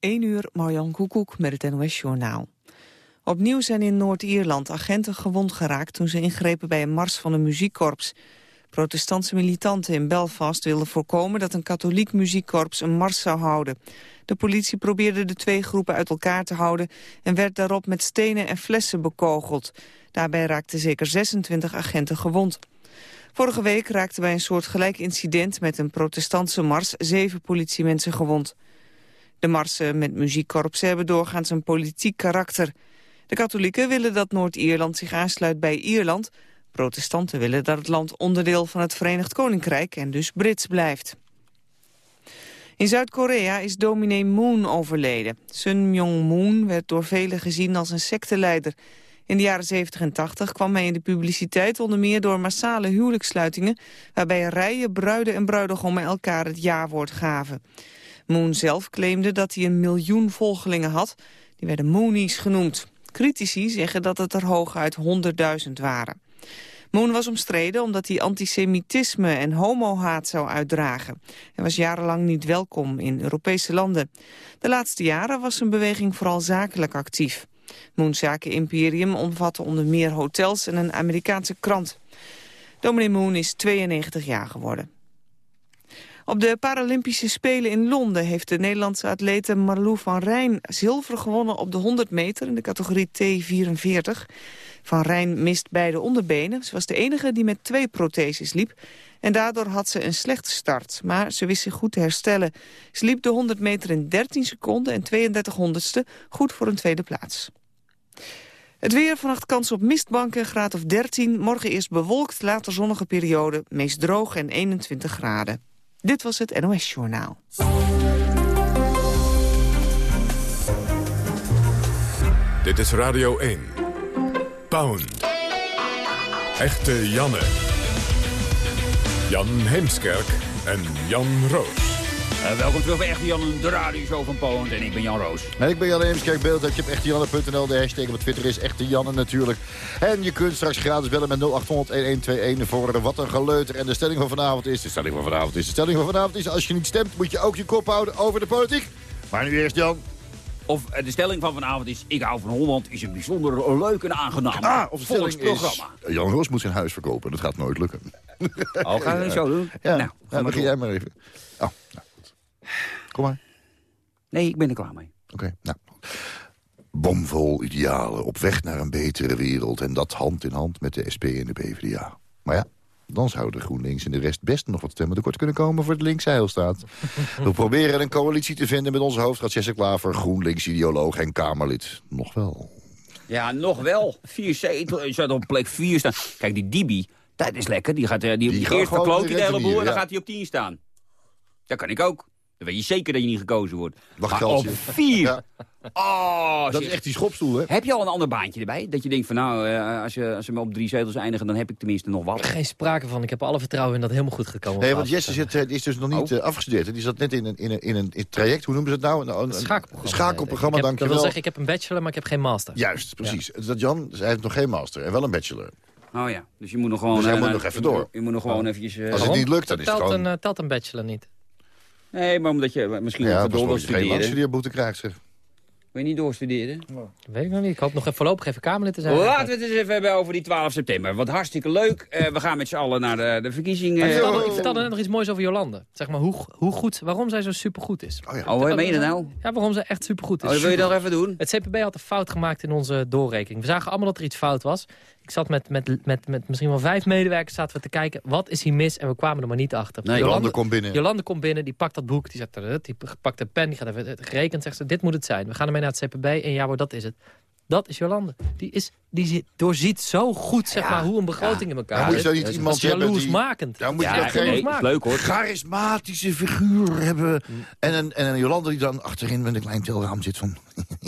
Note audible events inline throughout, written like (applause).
1 uur, Marjan Koekoek met het NOS-journaal. Opnieuw zijn in Noord-Ierland agenten gewond geraakt... toen ze ingrepen bij een mars van een muziekkorps. Protestantse militanten in Belfast wilden voorkomen... dat een katholiek muziekkorps een mars zou houden. De politie probeerde de twee groepen uit elkaar te houden... en werd daarop met stenen en flessen bekogeld. Daarbij raakten zeker 26 agenten gewond. Vorige week raakten bij een soortgelijk incident... met een protestantse mars zeven politiemensen gewond. De marsen met muziekkorpsen hebben doorgaans een politiek karakter. De katholieken willen dat Noord-Ierland zich aansluit bij Ierland. Protestanten willen dat het land onderdeel van het Verenigd Koninkrijk en dus Brits blijft. In Zuid-Korea is dominee Moon overleden. Sun Myung-moon werd door velen gezien als een secteleider. In de jaren 70 en 80 kwam hij in de publiciteit onder meer door massale huwelijkssluitingen... waarbij rijen bruiden en bruidegommen elkaar het jawoord gaven. Moon zelf claimde dat hij een miljoen volgelingen had. Die werden Moonies genoemd. Critici zeggen dat het er hooguit 100.000 waren. Moon was omstreden omdat hij antisemitisme en homohaat zou uitdragen. Hij was jarenlang niet welkom in Europese landen. De laatste jaren was zijn beweging vooral zakelijk actief. Moons zakenimperium omvatte onder meer hotels en een Amerikaanse krant. Dominee Moon is 92 jaar geworden. Op de Paralympische Spelen in Londen heeft de Nederlandse atlete Marlou van Rijn zilver gewonnen op de 100 meter in de categorie T44. Van Rijn mist beide onderbenen. Ze was de enige die met twee protheses liep. En daardoor had ze een slechte start, maar ze wist zich goed te herstellen. Ze liep de 100 meter in 13 seconden en 32 honderdste, goed voor een tweede plaats. Het weer, vannacht kans op mistbanken, graad of 13. Morgen eerst bewolkt, later zonnige periode, meest droog en 21 graden. Dit was het NOS Journaal. Dit is Radio 1. Pound. Echte Janne. Jan Heemskerk en Jan Roos. Uh, welkom terug bij Echte Jan, de radioshow van Poont. En ik ben Jan Roos. En ik ben Jan Heemskerk, beeld dat je op echtejanne.nl. De hashtag op Twitter is Echte Janne natuurlijk. En je kunt straks gratis bellen met 0800-1121 voor Wat een Geleuter. En de stelling van vanavond is... De stelling van vanavond is... De stelling van vanavond is... Als je niet stemt, moet je ook je kop houden over de politiek. Maar nu eerst Jan. Of uh, de stelling van vanavond is... Ik hou van Holland is een bijzonder leuk en aangenaam ah, of is... Jan Roos moet zijn huis verkopen. Dat gaat nooit lukken. Oh, gaan we (laughs) het zo doen? Ja, nou, dan begin jij maar even. Oh, nou. Kom maar. Nee, ik ben er klaar mee. Oké, nou. Bomvol idealen, op weg naar een betere wereld... en dat hand in hand met de SP en de PvdA. Maar ja, dan zouden GroenLinks en de rest best nog wat stemmen tekort kunnen komen voor het linkse heilstaat. (laughs) We proberen een coalitie te vinden met onze hoofdraad Jesse Klaver, GroenLinks-ideoloog en Kamerlid. Nog wel. Ja, nog wel. Vier zetels, je zou op plek vier staan. Kijk, die Dibi, dat is lekker. Die gaat, die, die, die eerst verkloot de hele boel en dan gaat hij op tien staan. Dat kan ik ook. Dan weet je zeker dat je niet gekozen wordt. Wacht, maar op vier. Ja. Oh, dat is echt die schopstoel, hè? Heb je al een ander baantje erbij? Dat je denkt van nou, uh, als, je, als ze me op drie zetels eindigen... dan heb ik tenminste nog wat. Geen sprake van. Ik heb alle vertrouwen in dat het helemaal goed gekomen Nee, want Jesse zit, is dus nog niet oh. uh, afgestudeerd. Die zat net in een, in een, in een traject, hoe noemen ze het nou? Een, een schakelprogramma. schakelprogramma, ik dank je Dat wil zeggen, ik heb een bachelor, maar ik heb geen master. Juist, precies. Ja. Dat Jan, hij heeft nog geen master en wel een bachelor. Oh ja, dus je moet nog gewoon... Dus hij uh, moet nog even door. Je moet nog gewoon eventjes... Uh, Als het niet lukt, dan is het gewoon... Een, telt een bachelor niet. Nee, maar omdat je misschien ja, door wil studeren. Ja, studeerboete krijgt, zeg. Wil je niet doorstuderen? Weet ik nog niet. Ik hoop nog even voorlopig even Kamerlid te zijn. Laten we het eens even hebben over die 12 september. Wat hartstikke leuk. Uh, we gaan met z'n allen naar de, de verkiezingen. Ik vertelde, ik vertelde net nog iets moois over Jolande. Zeg maar hoe, hoe goed, waarom zij zo supergoed is. Oh, ja. oh meen je dat nou? Ja, waarom zij echt supergoed is. Oh, wil je dat even doen? Het CPB had een fout gemaakt in onze doorrekening. We zagen allemaal dat er iets fout was. Ik zat met, met, met, met misschien wel vijf medewerkers zaten we te kijken... wat is hier mis en we kwamen er maar niet achter. Nee, Jolande komt binnen. Jolande komt binnen, die pakt dat boek, die, zegt, die pakt de pen, die gaat even gerekend. Zegt ze, dit moet het zijn. We gaan ermee naar het CPB en ja hoor, dat is het. Dat is Jolande. Die, is, die doorziet zo goed zeg ja. maar, hoe een begroting ja. in elkaar zit. Ja, moet je niet iemand jaloersmakend. Dan moet je ja, geen leuk, hoor. charismatische figuur hebben. En een, en een Jolande die dan achterin met een klein telraam zit van...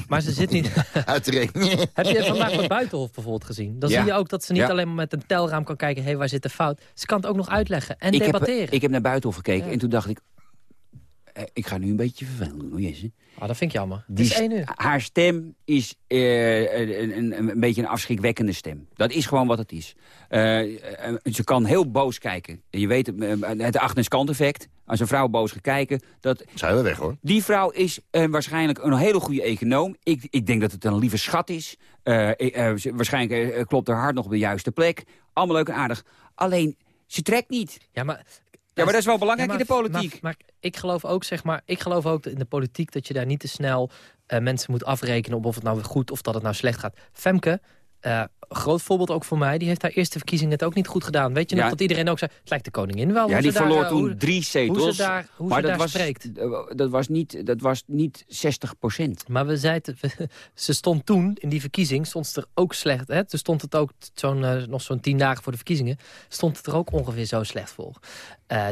Maar ze zit niet... (laughs) Uit de Heb je vandaag met Buitenhof bijvoorbeeld gezien? Dan zie je ook dat ze niet alleen maar met een telraam kan kijken... hé, hey, waar zit de fout? Ze kan het ook nog uitleggen en ik debatteren. Heb, ik heb naar Buitenhof gekeken en toen dacht ik... eh, ik ga nu een beetje vervelend doen, hoor, Jesse. Ah, dat vind ik jammer. Die het is één uur. Haar stem is eh, een, een, een beetje een afschrikwekkende stem. Dat is gewoon wat het is. Eh, ze kan heel boos kijken. Je weet het, het Agnes Kant effect. Als een vrouw boos gaat kijken. Dat, Zijn we weg, hoor. die vrouw is eh, waarschijnlijk een hele goede econoom. Ik, ik denk dat het een lieve schat is. Waarschijnlijk klopt haar hart nog op de juiste plek. Allemaal leuk en aardig. Alleen, ze trekt niet. Ja, maar... Ja, maar dat is wel belangrijk Ja, in de politiek. Maar, maar ik geloof ook, zeg maar, ik geloof ook in de politiek dat je daar niet te snel eh, mensen moet afrekenen op of het nou goed of dat het nou slecht gaat. Femke, eh, groot voorbeeld ook voor mij, die heeft haar eerste verkiezingen het ook niet goed gedaan. Weet je nog dat iedereen ook zei, het lijkt de koningin wel. Ja, die daar, verloor toen hoe- drie zetels. Hoe ze daar, hoe maar ze dat, daar was, spreekt. eh, dat, was niet, dat was niet 60 procent. Maar we zeiden, (laughs) ze stond toen, in die verkiezing, stond ze er ook slecht. Hè? Toen stond het ook zo'n, eh, nog zo'n tien dagen voor de verkiezingen, stond het er ook ongeveer zo slecht voor.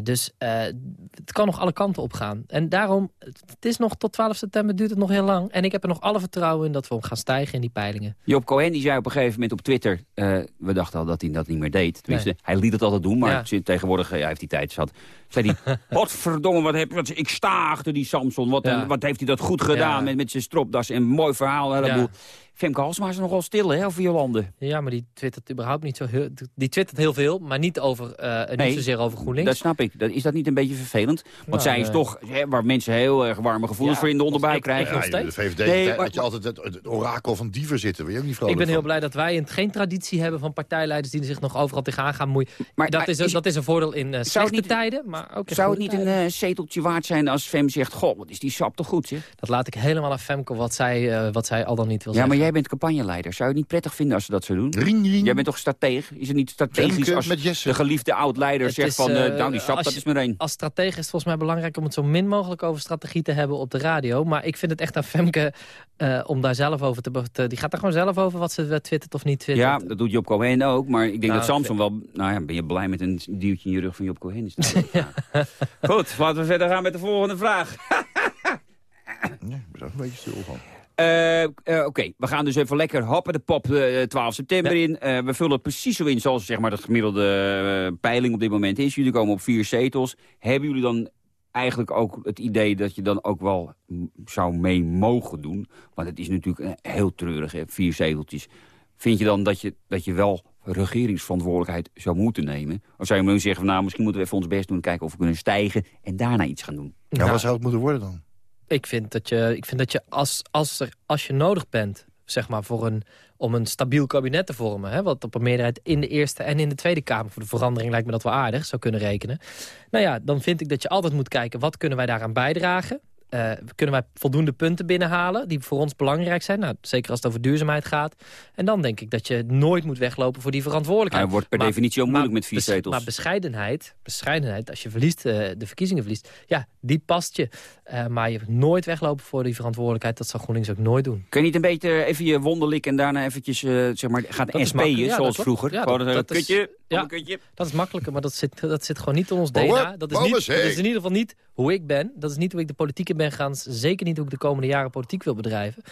Dus het kan nog alle kanten op gaan. En daarom, het is nog tot 12 september, duurt het nog heel lang. En ik heb er nog alle vertrouwen in dat we gaan stijgen in die peilingen. Job Cohen die zei op een gegeven moment op Twitter... eh, we dachten al dat hij dat niet meer deed. Tenminste, hij liet het altijd doen, maar Ja. tegenwoordig eh, hij heeft hij tijd zat. Zei hij, (laughs) godverdomme, wat heb, wat, ik sta achter die Samson. Wat, Ja. en, wat heeft hij dat goed gedaan met, met zijn stropdas. En mooi verhaal, heleboel. Femke Halsema is nogal stil, hè, over Jolande. Ja, maar die twittert überhaupt niet zo heel... Die twittert heel veel, maar niet, over, eh, Nee, niet zozeer over GroenLinks. Dat snap ik. Dat, is dat niet een beetje vervelend? Want Nou, zij is eh, toch, hè, waar mensen heel erg warme gevoelens Ja, voor in de onderbij ik- krijgen. nog Ja, steeds. de VVD, Nee, nee, maar- had je altijd het, het orakel van dieven zitten. Wil je ook niet Ik vrolijk ben heel van. blij dat wij een, geen traditie hebben van partijleiders... die zich nog overal tegenaan gaan moeien. Maar- dat, maar is, dat is een voordeel in eh, slechte niet- tijden, maar ook in Zou het niet een tijden. zeteltje waard zijn als Fem zegt... goh, wat is die sap toch goed, zeg? Dat laat ik helemaal aan Femke wat zij, eh, wat zij al dan niet wil Ja, maar zeggen. Jij bent campagneleider. Zou je het niet prettig vinden als ze dat zo doen? Ring, ring. Jij bent toch strateeg? Is het niet strategisch Femke als met Jesse. de geliefde oud-leider zegt is, van... eh, eh, nou, die sap, als dat je- is maar één. Als stratege is het volgens mij belangrijk om het zo min mogelijk over strategie te hebben op de radio. Maar ik vind het echt aan Femke eh, om daar zelf over te, te- Die gaat er gewoon zelf over wat ze eh, twittert of niet twittert. Ja, dat doet Job Cohen ook. Maar ik denk Nou, dat Samson wel... Nou ja, ben je blij met een duwtje in je rug van Job Cohen? Is dat. (laughs) Goed, laten we verder gaan met de volgende vraag. (laughs) Nee, ik ben er een beetje stil van. Eh, eh, Oké, we gaan dus even lekker happen de pop eh, 12 september in. Eh, we vullen het precies zo in zoals zeg maar, de gemiddelde eh, peiling op dit moment is. Jullie komen op vier zetels. Hebben jullie dan eigenlijk ook het idee dat je dan ook wel zou mee mogen doen? Want het is natuurlijk eh, heel treurig, hè, vier zeteltjes. Vind je dan dat je, dat je wel regeringsverantwoordelijkheid zou moeten nemen? Of zou je maar zeggen, van, nou, misschien moeten we even ons best doen... kijken of we kunnen stijgen en daarna iets gaan doen? Ja, Nou, wat zou het moeten worden dan? Ik vind dat je, ik vind dat je als, als, er, als je nodig bent zeg maar, voor een, om een stabiel kabinet te vormen... Hè, wat op een meerderheid in de Eerste en in de Tweede Kamer... voor de verandering lijkt me dat wel aardig, zou kunnen rekenen. Nou ja, dan vind ik dat je altijd moet kijken... wat kunnen wij daaraan bijdragen? Eh, kunnen wij voldoende punten binnenhalen die voor ons belangrijk zijn? Nou, zeker als het over duurzaamheid gaat. En dan denk ik dat je nooit moet weglopen voor die verantwoordelijkheid. Hij wordt per Maar- definitie ook moeilijk maar met vier zetels. Maar bescheidenheid, bescheidenheid, als je verliest, eh, de verkiezingen verliest... ja, die past je. Eh, maar je hebt nooit weglopen voor die verantwoordelijkheid. Dat zal GroenLinks ook nooit doen. Kun je niet een beetje even je wonden likken en daarna eventjes, zeg maar, gaat Dat SP'en. Ja, zoals dat vroeger? Ja, dat- dat is- kutje, ja. Dat is makkelijker, maar dat zit, dat zit gewoon niet in ons DNA. Dat is, niet, dat is in ieder geval niet hoe ik ben. Dat is niet hoe ik de politiek in ben gegaan. Zeker niet hoe ik de komende jaren politiek wil bedrijven.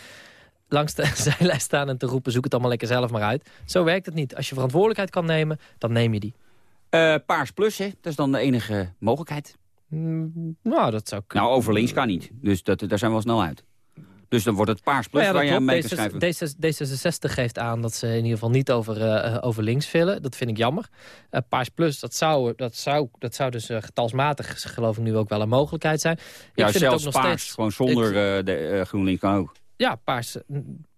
Langs de (laughs) zijlijn staan en te roepen, zoek het allemaal lekker zelf maar uit. Zo werkt het niet. Als je verantwoordelijkheid kan nemen, dan neem je die. Eh, Paars Plus, hè? dat is dan de enige mogelijkheid. Mm, nou, dat zou kunnen. Nou, over links kan niet. Dus dat, daar zijn we al snel uit. Dus dan wordt het Paars Plus Nou ja, waar je aan mee klopt. schrijven. D66 D66 geeft aan dat ze in ieder geval niet over, eh, over links willen. Dat vind ik jammer. Eh, Paars Plus, dat zou, dat zou, dat zou dus eh, getalsmatig, geloof ik nu ook wel een mogelijkheid zijn. Ja, ik vind zelfs het ook nog Paars, steeds... gewoon zonder eh, de, GroenLinks kan ook. Ja, Paars...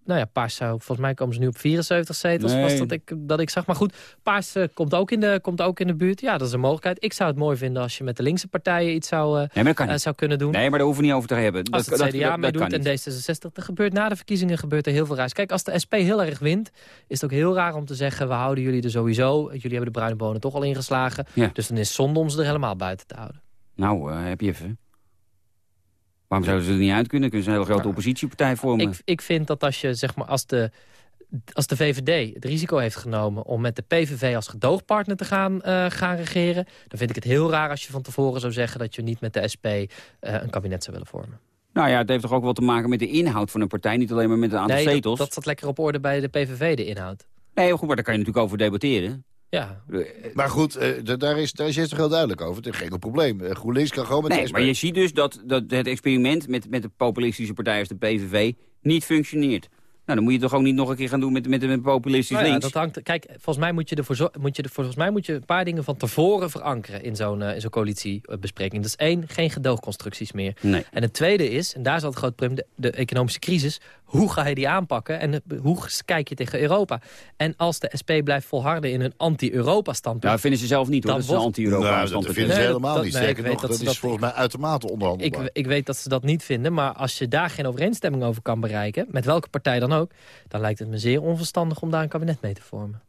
Nou ja, Paars zou, volgens mij komen ze nu op 74 zetels, Nee. was dat ik, dat ik zag. Maar goed, Paars eh, komt, ook in de, komt ook in de buurt. Ja, dat is een mogelijkheid. Ik zou het mooi vinden als je met de linkse partijen iets zou, eh, Nee, eh, zou kunnen doen. Nee, maar daar hoeven we niet over te hebben. Als dat, het CDA meedoet en niet. D66, er gebeurt na de verkiezingen gebeurt er heel veel ruis. Kijk, als de SP heel erg wint, is het ook heel raar om te zeggen... we houden jullie er sowieso, jullie hebben de bruine bonen toch al ingeslagen. Ja. Dus dan is het zonde om ze er helemaal buiten te houden. Nou, heb je even. Waarom zouden ze er niet uit kunnen? Kunnen ze een hele grote oppositiepartij vormen? Ik, ik vind dat als je, zeg maar, als de, als de VVD het risico heeft genomen... om met de PVV als gedoogpartner te gaan, eh, gaan regeren... dan vind ik het heel raar als je van tevoren zou zeggen... dat je niet met de SP eh, een kabinet zou willen vormen. Nou ja, het heeft toch ook wel te maken met de inhoud van een partij. Niet alleen maar met een aantal Nee, dat, dat staat lekker op orde bij de PVV, de inhoud. Nee, goed, maar daar kan je natuurlijk over debatteren. Ja, Maar goed, eh, da- daar is, daar is het toch heel duidelijk over. Het is geen probleem. Eh, GroenLinks kan gewoon met Nee, de maar je ziet dus dat, dat het experiment met, met de populistische partij als de PVV niet functioneert. Nou, dan moet je toch ook niet nog een keer gaan doen met, met, met populistisch Nou ja, links. dat hangt, kijk, volgens mij moet je, ervoor moet je, er- volgens mij moet je een paar dingen van tevoren verankeren in zo'n eh, in zo'n coalitiebespreking. Dat is één, geen gedoogconstructies meer. Nee. En het tweede is, en daar is al het groot probleem, de, de economische crisis. Hoe ga je die aanpakken en hoe kijk je tegen Europa? En als de SP blijft volharden in een anti-Europa standpunt... Nou, vinden ze zelf niet hoor, dat ze een wordt- anti-Europa Nou, dat vinden ze Nee, helemaal dat- niet. nee, ik weet nog, dat dat, ze is dat- volgens mij uitermate Ik, onderhandelbaar. ik weet dat ze dat niet vinden, maar als je daar geen overeenstemming over kan bereiken... met welke partij dan ook, dan lijkt het me zeer onverstandig om daar een kabinet mee te vormen.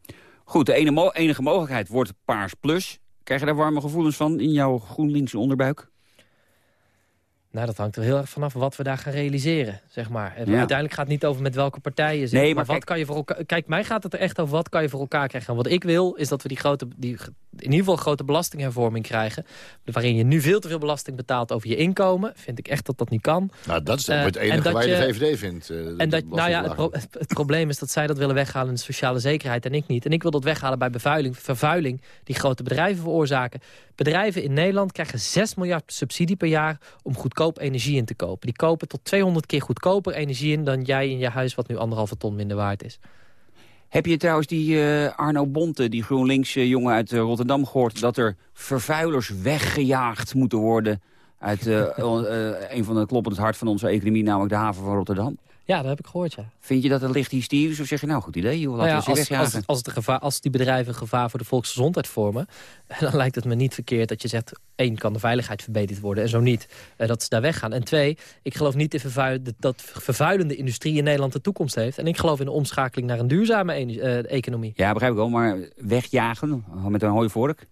Goed, de ene mo- enige mogelijkheid wordt Paars Plus. Krijg je daar warme gevoelens van in jouw GroenLinks onderbuik? Nou, dat hangt er heel erg vanaf wat we daar gaan realiseren, zeg maar. Ja. Uiteindelijk gaat het niet over met welke partij je zit. Nee, maar, maar wat kan je voor elkaar... Kijk, mij gaat het er echt over wat kan je voor elkaar krijgen. En wat ik wil, is dat we die grote, die, in ieder geval grote belastinghervorming krijgen. Waarin je nu veel te veel belasting betaalt over je inkomen. Vind ik echt dat dat niet kan. Nou, dat is Eh, het en enige waar je de VVD vindt. eh, En dat, nou ja, het, belastingverlaging. pro- het, het probleem is dat zij dat willen weghalen in de sociale zekerheid en ik niet. En ik wil dat weghalen bij bevuiling, vervuiling die grote bedrijven veroorzaken. Bedrijven in Nederland krijgen 6 miljard subsidie per jaar om goedkoop energie in te kopen. Die kopen tot 200 keer goedkoper energie in dan jij in je huis wat nu anderhalve ton minder waard is. Heb je trouwens die eh, Arno Bonte, die GroenLinks eh, jongen uit eh, Rotterdam, gehoord... dat er vervuilers weggejaagd moeten worden uit eh, (laughs) eh, een van de kloppend hart van onze economie... namelijk de haven van Rotterdam? Ja, dat heb ik gehoord, ja. Vind je dat een licht hysterisch of zeg je nou goed idee, joh, laten Nou ja, we ze als, als, het gevaar, als die bedrijven een gevaar voor de volksgezondheid vormen... (laughs) dan lijkt het me niet verkeerd dat je zegt... één, kan de veiligheid verbeterd worden en zo niet. eh, dat ze daar weggaan. En twee, ik geloof niet in vervuil- dat- vervuilende industrie in Nederland de toekomst heeft. En ik geloof in de omschakeling naar een duurzame eh, economie. Ja, begrijp ik wel, maar wegjagen met een hooivork?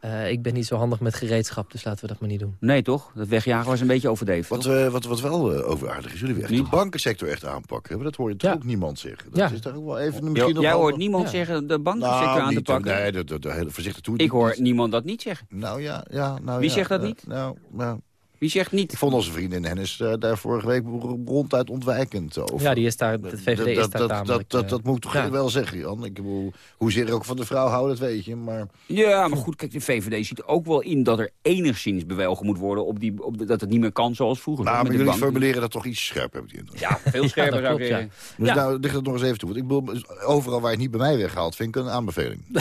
Eh, ik ben niet zo handig met gereedschap, dus laten we dat maar niet doen. Nee, toch? Dat wegjagen was een beetje overdreven. Wat, eh, wat, wat wel eh, overaardig is, jullie weer echt Niet? de bankensector echt aanpakken. Dat hoor je toch Ja. ook niemand zeggen. Dat Ja. is toch ook wel even Jo- misschien nog Jij wel- hoort niemand Ja. zeggen de bankensector aan te pakken. Nee, de, de, de hele voorzichtig toe. Ik hoor niemand dat niet zeggen. Nou ja, ja. Nou, Wie ja, zegt dat niet? nou, nou, Wie zegt niet? ik vond onze vriendin Hennis eh, daar vorige week ronduit ontwijkend over. Ja, die is daar, de VVD dat, is dat, daar dat, tamelijk... dat, eh, dat moet ik toch ja. wel zeggen, Jan. Ik bedoel, hoezeer ik ook van de vrouw hou, dat weet je. Maar Ja, maar goed, kijk, de VVD ziet ook wel in dat er enigszins bewogen moet worden... Op die, op de- dat het niet meer kan zoals vroeger. nou, maar jullie bank. formuleren dat toch iets scherp, heb ik die indruk. Ja, veel scherper zou ik klopt. Dus Ja. nou, ligt het nog eens even toe. Want ik bedoel, overal waar je het niet bij mij weghaalt, vind ik een aanbeveling. (laughs)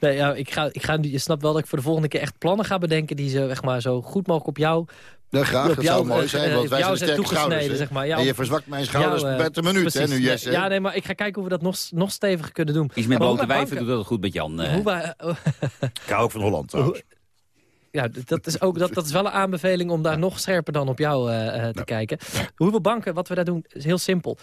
Nee, ja, ik ga, ik ga, nu- je snapt wel dat ik voor de volgende keer echt plannen ga bedenken... die ze zeg maar, zo goed mogelijk op jou, Ja, graag, op dat jou, zou mooi eh, zijn, eh, want op wij jou zijn sterke schouders. Zeg maar. Ja, en je verzwakt mijn schouders jou, eh, per de minuut, hè, nu Jesse. Ja, nee, maar ik ga kijken hoe we dat nog, nog steviger kunnen doen. Iets met blote wij wijven doet dat goed met Jan. eh. Hoe wij, (laughs) Ik hou ook van Holland, trouwens. ja, dat is, ook, dat, dat is wel een aanbeveling om daar nog scherper dan op jou eh, eh, te kijken. Hoeveel banken, wat we daar doen, is heel simpel.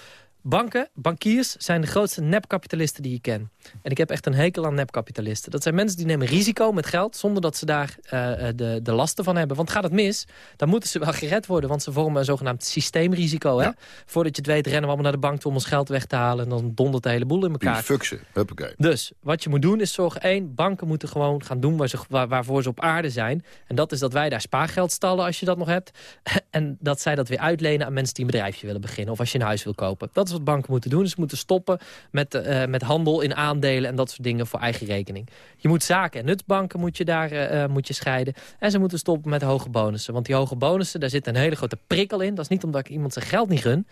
Banken, bankiers, zijn de grootste nepkapitalisten die je kent. En ik heb echt een hekel aan nepkapitalisten. Dat zijn mensen die nemen risico met geld... zonder dat ze daar eh, eh, de, de lasten van hebben. Want gaat het mis, dan moeten ze wel (laughs) gered worden. Want ze vormen een zogenaamd systeemrisico. Hè? Voordat je het weet rennen we allemaal naar de bank toe om ons geld weg te halen... en dan dondert de hele boel in Die elkaar. fuxen, huppakee. Dus wat je moet doen is zorgen, één, banken moeten gewoon gaan doen waar ze, waar, waarvoor ze op aarde zijn. En dat is dat wij daar spaargeld stallen als je dat nog hebt. (laughs) En dat zij dat weer uitlenen aan mensen die een bedrijfje willen beginnen. Of als je een huis wil kopen. Dat is wat banken moeten doen. Ze moeten stoppen met, eh, met handel in aandelen en dat soort dingen voor eigen rekening. Je moet zaken en nutsbanken moet je daar eh, eh, moet je scheiden. En ze moeten stoppen met hoge bonussen. Want die hoge bonussen, daar zit een hele grote prikkel in. Dat is niet omdat ik iemand zijn geld niet gun.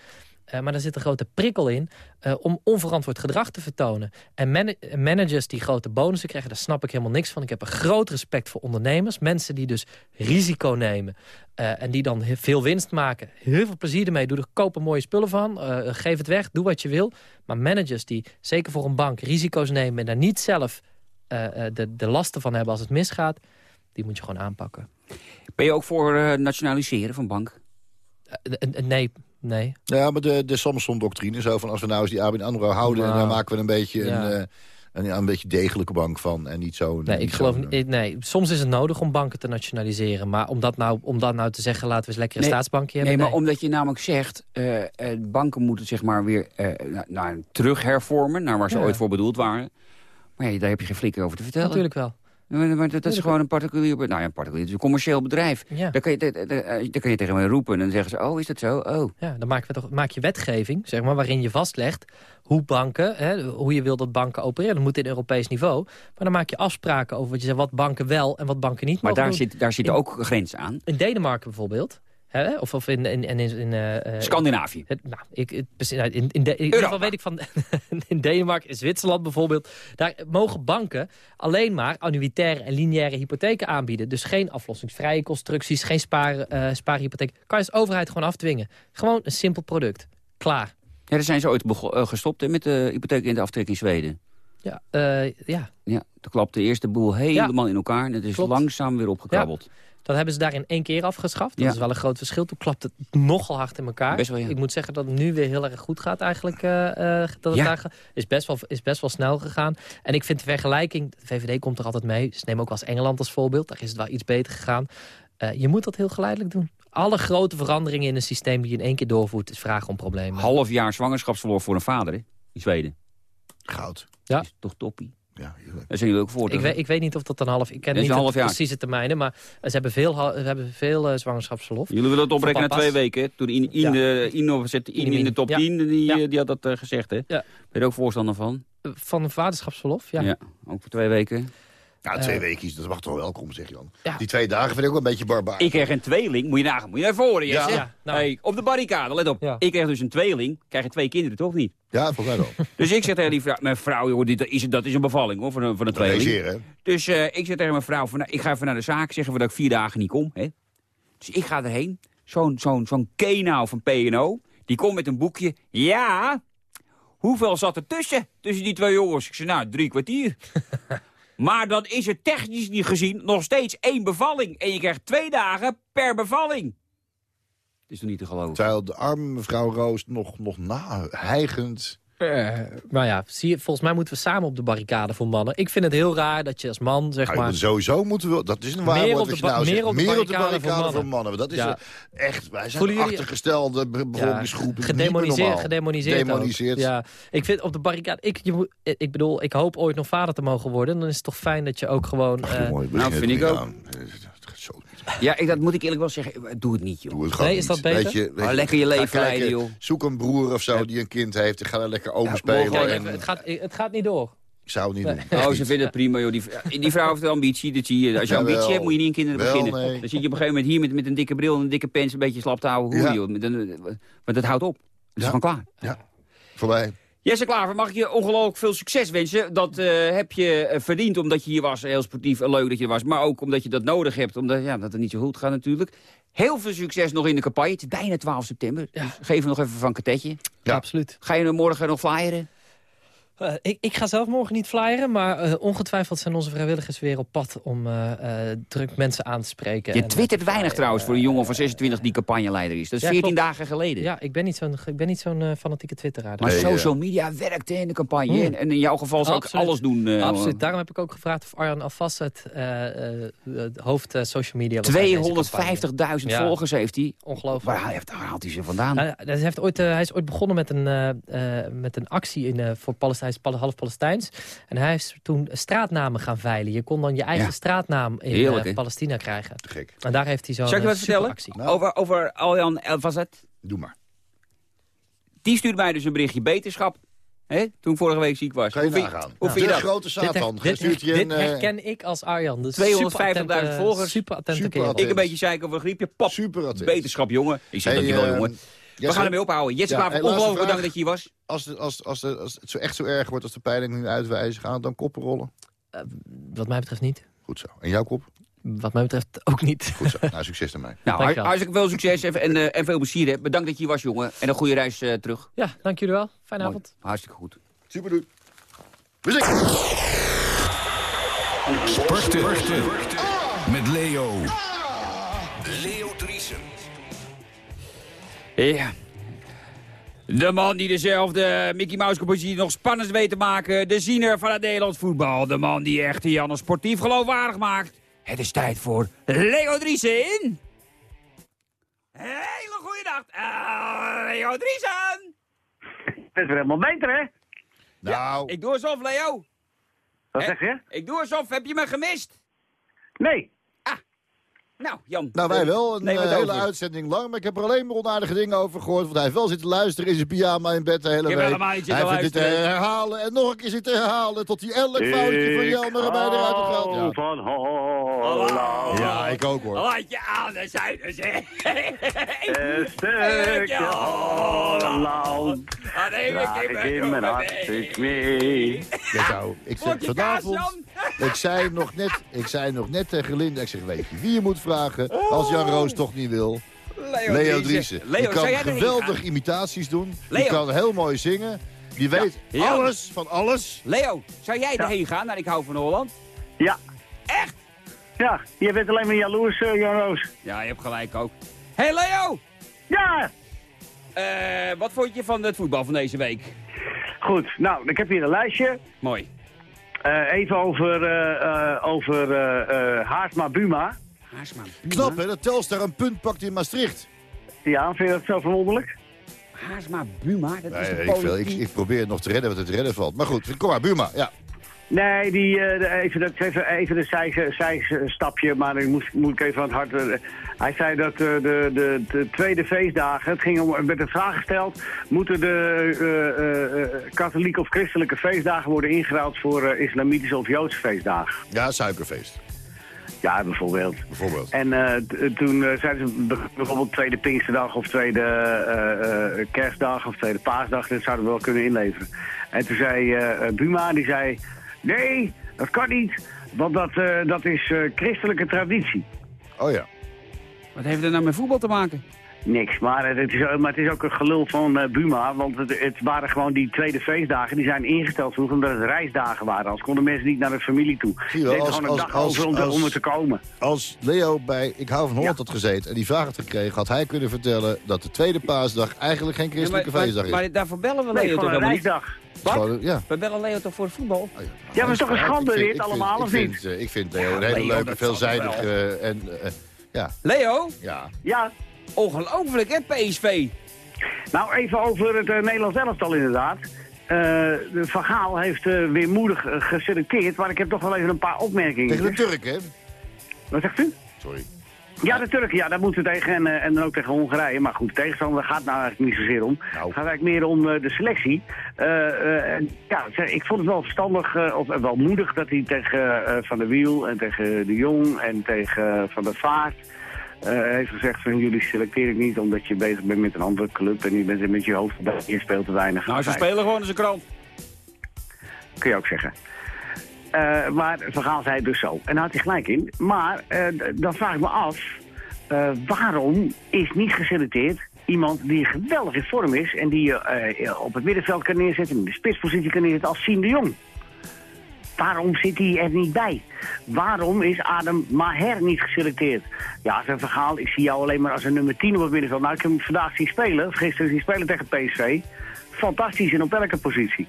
Eh, maar daar zit een grote prikkel in eh, om onverantwoord gedrag te vertonen. En mana- managers die grote bonussen krijgen, daar snap ik helemaal niks van. Ik heb een groot respect voor ondernemers. Mensen die dus risico nemen eh, en die dan veel winst maken. Heel veel plezier ermee. Doe er, koop er mooie spullen van. geef het weg. Doe wat je wil. Maar managers die, zeker voor een bank, risico's nemen... en daar niet zelf de, de lasten van hebben als het misgaat... die moet je gewoon aanpakken. Ben je ook voor nationaliseren van bank? Nee, nee. Ja, maar de, de Samson-doctrine, zo van als we nou eens die ABN AMRO houden... en Nou, dan maken we een beetje ja. een, eh, een, ja, een beetje degelijke bank van. En niet zo... Nee, ik geloof niet. Nee, soms is het nodig om banken te nationaliseren. Maar om dat nou, om dat nou te zeggen, laten we eens lekker een Nee, staatsbankje Nee, hebben. maar omdat je namelijk zegt... eh, eh, banken moeten zeg maar weer eh, naar, naar terug hervormen... naar waar ze Ja. ooit voor bedoeld waren. Maar ja, daar heb je geen flikker over te vertellen. Natuurlijk wel. Maar, dat, dat is gewoon een particulier... Nou ja, een particulier, het is een commercieel bedrijf. Ja. Daar, kan je, daar, daar- kan je tegen mij roepen en dan zeggen ze... Oh, is dat zo? Oh. Ja, dan maken we toch, maak je wetgeving, zeg maar, waarin je vastlegt hoe banken, hè, hoe je wil dat banken opereren. Dat moet in Europees niveau. Maar dan maak je afspraken over wat, je zegt, wat banken wel en wat banken niet Maar mogen daar, doen. zit, daar zitten ook grenzen aan. In Denemarken bijvoorbeeld, hè, of, of in... in, in, in, in eh, eh, Scandinavië. Het, nou, ik, precies, nou, in, in, de, in ieder geval Europa. weet ik van... (laughs) in Denemarken, in Zwitserland bijvoorbeeld... daar mogen banken alleen maar annuitaire en lineaire hypotheken aanbieden. Dus geen aflossingsvrije constructies, geen spaar, eh spaarhypotheek. Kan je als overheid gewoon afdwingen. Gewoon een simpel product. Klaar. Ja, daar zijn ze ooit gestopt hè, met de hypotheek in de aftrek in Zweden. Ja, eh, ja, Ja, toen klapte de eerste boel helemaal in elkaar. En het is Klopt. langzaam weer opgekrabbeld. Dat hebben ze daar in één keer afgeschaft. Dat Ja. is wel een groot verschil. Toen klapte het nogal hard in elkaar. Best wel, ja. Ik moet zeggen dat het nu weer heel erg goed gaat eigenlijk. eh, eh, dat het Ja. daar is, best wel, is best wel snel gegaan. En ik vind de vergelijking... De VVD komt er altijd mee. Ze nemen ook wel eens Engeland als voorbeeld. Daar is het wel iets beter gegaan. Eh, je moet dat heel geleidelijk doen. Alle grote veranderingen in een systeem die je in één keer doorvoert... is vragen om problemen. Half jaar zwangerschapsverlof voor een vader hè, in Zweden. Goud. Ja. Is toch toppie. Ja. Daar zijn jullie ook voor. Ik weet, ik weet niet of dat een half... Ik ken Dat niet een de half jaar. precieze termijnen, maar ze hebben veel, ze hebben veel eh, zwangerschapsverlof. Jullie willen het opbrekken Voor naar twee weken. hè? Toen in, in, Ja. de, in, zet in, in de top Ja. 10, die, Ja. eh, die had dat eh, gezegd. Hè? Ben je er ook voorstander van? Van een vaderschapsverlof, ja. Ja. Ook voor twee weken. Ja, Eh, twee weken, dat mag toch wel welkom, zeg Jan. Ja. Die twee dagen vind ik ook een beetje barbaar. Ik kreeg een tweeling. Moet je nagaan. Moet je naar voren, Ja. Nou. hey, op de barricade, let op. Ja. Ik kreeg dus een tweeling. Krijg je twee kinderen, toch niet? Ja, volgens mij wel. (laughs) Dus ik zeg tegen die vrouw... Mijn vrouw, joh, dit is, dat is een bevalling hoor, van een, van een tweeling. Dus eh, ik zeg tegen mijn vrouw, van, nou, ik ga even naar de zaak, zeggen we dat ik vier dagen niet kom. Hè? Dus ik ga erheen, zo'n zo'n zo'n kenau van P&O, die komt met een boekje. Ja, hoeveel zat er tussen, tussen die twee jongens? Ik zeg, nou, drie kwartier. (laughs) maar dan is het technisch niet gezien nog steeds één bevalling. En je krijgt twee dagen per bevalling. Dat is toch niet te geloven? Terwijl de arme mevrouw Roos nog, nog na-hijgend... Eh, maar ja, zie je, volgens mij moeten we samen op de barricade voor mannen. Ik vind het heel raar dat je als man, zeg Nou, maar... sowieso moeten we... Dat is een Meer waar op woord de wat je ba- nou meer zegt. op de Meer op de barricade voor mannen. Dat is Ja. echt... Wij zijn Voelen een achtergestelde be- bevolkingsgroep. Meer Gedemoniseerd, gedemoniseerd. ook. Demoniseerd. Ja, ik vind op de barricade... Ik, je moet, ik bedoel, ik hoop ooit nog vader te mogen worden. Dan is het toch fijn dat je ook gewoon... Ach, eh, nou, vind ik ook. aan. Ja, ik, dat moet ik eerlijk wel zeggen. Doe het niet, joh. Doe het gewoon Nee, is dat niet. beter? Weet je, weet Oh, lekker je leven kijken, leiden, joh. Zoek een broer of zo die een kind heeft. En ga daar lekker open Ja, spelen. ja, en, het, gaat, het gaat niet door. Ik zou het niet Nee. doen. Oh, ze vinden het prima, joh. Die, die vrouw heeft een ambitie, dat zie je. Als je ambitie hebt, moet je niet in kinderen Wel, beginnen. nee. Dan zit je op een gegeven moment hier met, met een dikke bril en een dikke pens... een beetje slap te houden Ja. joh. Een- Maar dat houdt op. Het is Ja. gewoon klaar. Voorbij. Jesse Klaver, mag ik je ongelooflijk veel succes wensen. Dat eh, heb je eh, verdiend omdat je hier was. Heel sportief en leuk dat je er was. Maar ook omdat je dat nodig hebt. Omdat ja, dat het niet zo goed gaat natuurlijk. Heel veel succes nog in de campagne. Het is bijna 12 september. Ja. Dus geef nog even van katetje. Ja. Absoluut. Ga je morgen nog flyeren? Eh, ik, ik ga zelf morgen niet flyeren, maar eh, ongetwijfeld zijn onze vrijwilligers weer op pad om eh, eh, druk mensen aan te spreken. Je twittert weinig trouwens voor een jongen van 26 die campagneleider is. Dat is Ja, 14 klopt. dagen geleden. Ja, ik ben niet zo'n ik ben niet zo'n fanatieke twitteraar. Maar Dus- Nee, social media werkt in de campagne. Hmm. En, en in jouw geval zou ik alles doen. Absoluut. Daarom heb ik ook gevraagd of Arjan eh, eh, het hoofd eh, social media wil zijn in deze campagne. 250.000 Ja. volgers heeft hij. Ongelooflijk. Waar haalt, waar haalt hij ze vandaan? Nou, hij, heeft ooit, hij is ooit begonnen met een, eh, eh, met een actie in, eh, voor Palestijns, Pal- half Palestijns. En hij is toen straatnamen gaan veilen. Je kon dan je eigen Ja. straatnaam in Heerlijk, eh? Palestina krijgen. Te gek. En daar heeft hij zo'n Zal ik je eh, wat vertellen? Nou. Over, over Aljan Elfazet. Doe maar. Die stuurt mij dus een berichtje beterschap. Hè? Toen ik vorige week ziek was. Kan je nagaan. hoe de vind je dat? grote Dit, Satan. dit, Stuurt je her- een, dit eh, herken ik als Arjan. Dus 250.000 volgers. Super attente Super kerel. attent. Ik een beetje zeiken over een griepje. Pap, super attent. beterschap, jongen. Ik zeg Hey, dankjewel, eh, jongen. We gaan ermee ophouden. Jesse Ja, Klaver, ongelooflijk bedankt dat je hier was. Als, de, als, als, de, als het zo echt zo erg wordt als de peilingen nu uitwijzen, gaan het dan koppen rollen? Wat mij betreft niet. Goed zo. En jouw kop? Wat mij betreft ook niet. Goed zo. (laughs) nou, succes ermee. Nou, hartstikke veel succes en, en, eh, en veel plezier. Hè. Bedankt dat je hier was, jongen. En een goede reis eh, terug. Ja, dank jullie wel. Fijne Mooi. avond. Hartstikke goed. Super doei. Muziek! Sporten. Met Leo. Leo Driesen. Ja. De man die dezelfde Mickey Mouse compositie nog spannend weet te maken. De ziener van het Nederlands voetbal. De man die echt Janne sportief geloofwaardig maakt. Het is tijd voor Leo Driesen. Hele goede dag. Eh, Leo Driesen. Het is weer helemaal beter, hè? Nou, Ik doe alsof, Leo. Wat zeg je? Ik doe alsof. Heb je me gemist? Nee. Nou, Jan. Nou, wij wel. Een Neem eh, het hele over. uitzending lang. Maar ik heb er alleen maar onaardige dingen over gehoord. Want hij heeft wel zitten luisteren in zijn pyjama in bed de hele Ik week. helemaal niet hij heeft dit luisteren. herhalen en nog een keer zitten herhalen. Tot hij elk foutje van Jelmer eruit heeft gehaald. hou Ja. van Holland. ja, ik ook hoor. Laat je aan de Zuiderzee. (laughs) Een stukje Holland. Nee, Draag ik in mijn hart mee. Ja, nou, ik zeg vanavond... Ik zei, nog net, ik zei nog net tegen Linda, ik zeg, weet je wie je moet vragen als Jan Roos toch niet wil? Leo, Leo Driessen. Leo, Die kan geweldig imitaties doen. Leo. Die kan heel mooi zingen. Die weet Ja. alles van alles. Leo, zou jij erheen gaan naar Ik hou van Holland? Ja. Echt? Ja, je bent alleen maar jaloers, eh, Jan Roos. Ja, je hebt gelijk ook. hey Leo! Ja! Eh, wat vond je van het voetbal van deze week? Goed, nou, ik heb hier een lijstje. Mooi. Eh, even over, eh eh over eh eh, Haarsma Buma. Haarsma. Knap hè, dat Telstar een punt pakt in Maastricht. Ja, vind je dat zo verwonderlijk? Haarsma Buma, dat is Nee, een weet ik, veel. ik, ik probeer nog te redden wat het redden valt. Maar goed, kom maar, Buma. Ja. Nee, die, eh, de- even, dat, even, even een zij- zijstapje, maar ik moest, moet ik even aan het hart... eh, hij zei dat eh, de, de, de tweede feestdagen, het ging om, er werd een vraag gesteld... moeten de eh, eh, eh, katholieke of christelijke feestdagen worden ingeruild voor eh, islamitische of joodse feestdagen? ja, suikerfeest. Ja, bijvoorbeeld. Bijvoorbeeld. En eh, t- toen eh, zeiden ze bijvoorbeeld tweede Pinksterdag of tweede eh, eh, Kerstdag of tweede Paasdag, dat zouden we wel kunnen inleveren. En toen zei eh, eh, Buma, die zei, nee, dat kan niet, want dat, eh, dat is eh, christelijke traditie. Oh ja. Wat heeft dat nou met voetbal te maken? Niks, maar het, is, maar het is ook een gelul van eh, Buma, want het, het waren gewoon die tweede feestdagen, die zijn ingesteld vroeger omdat het reisdagen waren. Anders konden mensen niet naar de familie toe. Zie je Ze als- gewoon een als- dag als- over om, te- als- om er te komen. Als Leo bij Ik hou van Holland had gezeten en die vraag had gekregen... had hij kunnen vertellen dat de tweede paasdag eigenlijk geen christelijke Ja, maar, feestdag is. maar, maar daarvoor bellen we Nee, Leo toch gewoon een reisdag. Wat? Gewoon, ja. We bellen Leo toch voor het voetbal? Oh Ja, maar het is toch een schande vind- dit vind- allemaal, ik of vind, niet? eh, Ik vind Leo een Ja, hele leuke, veelzijdige... eh, en, ja, Leo? ja. Ja, Ongelooflijk hè, PSV? Nou, even over het uh, Nederlands elftal inderdaad. Uh, de Van Gaal heeft uh, weer moedig geselecteerd, maar ik heb toch wel even een paar opmerkingen. Tegen de Turk, hè? Wat zegt u? Sorry. Ja, de Turken, ja, daar moeten we tegen en, en dan ook tegen Hongarije. Maar goed, de tegenstander gaat nou eigenlijk niet zozeer om. Nou. Het gaat eigenlijk meer om uh, de selectie. Uh, uh, ja, ik vond het wel verstandig, uh, of wel moedig, dat hij tegen Van der Wiel en tegen De Jong en tegen Van der Vaart... Uh, heeft gezegd van jullie selecteer ik niet omdat je bezig bent met een andere club en je bent met je hoofd bij, je speelt te weinig. Nou, ze spelen gewoon in zijn krant. Kun je ook zeggen. Uh, maar Van Gaal zei dus zo. En daar had hij gelijk in. Maar uh, dan vraag ik me af, uh, waarom is niet geselecteerd iemand die geweldig in vorm is en die je op het middenveld kan neerzetten, in de spitspositie kan neerzetten als Sien de Jong? Waarom zit hij er niet bij? Waarom is Adam Maher niet geselecteerd? Ja, zijn verhaal, ik zie jou alleen maar als een nummer 10 op het middenveld. Nou, ik heb hem vandaag zien spelen, of gisteren zien spelen tegen PSV. Fantastisch en op elke positie.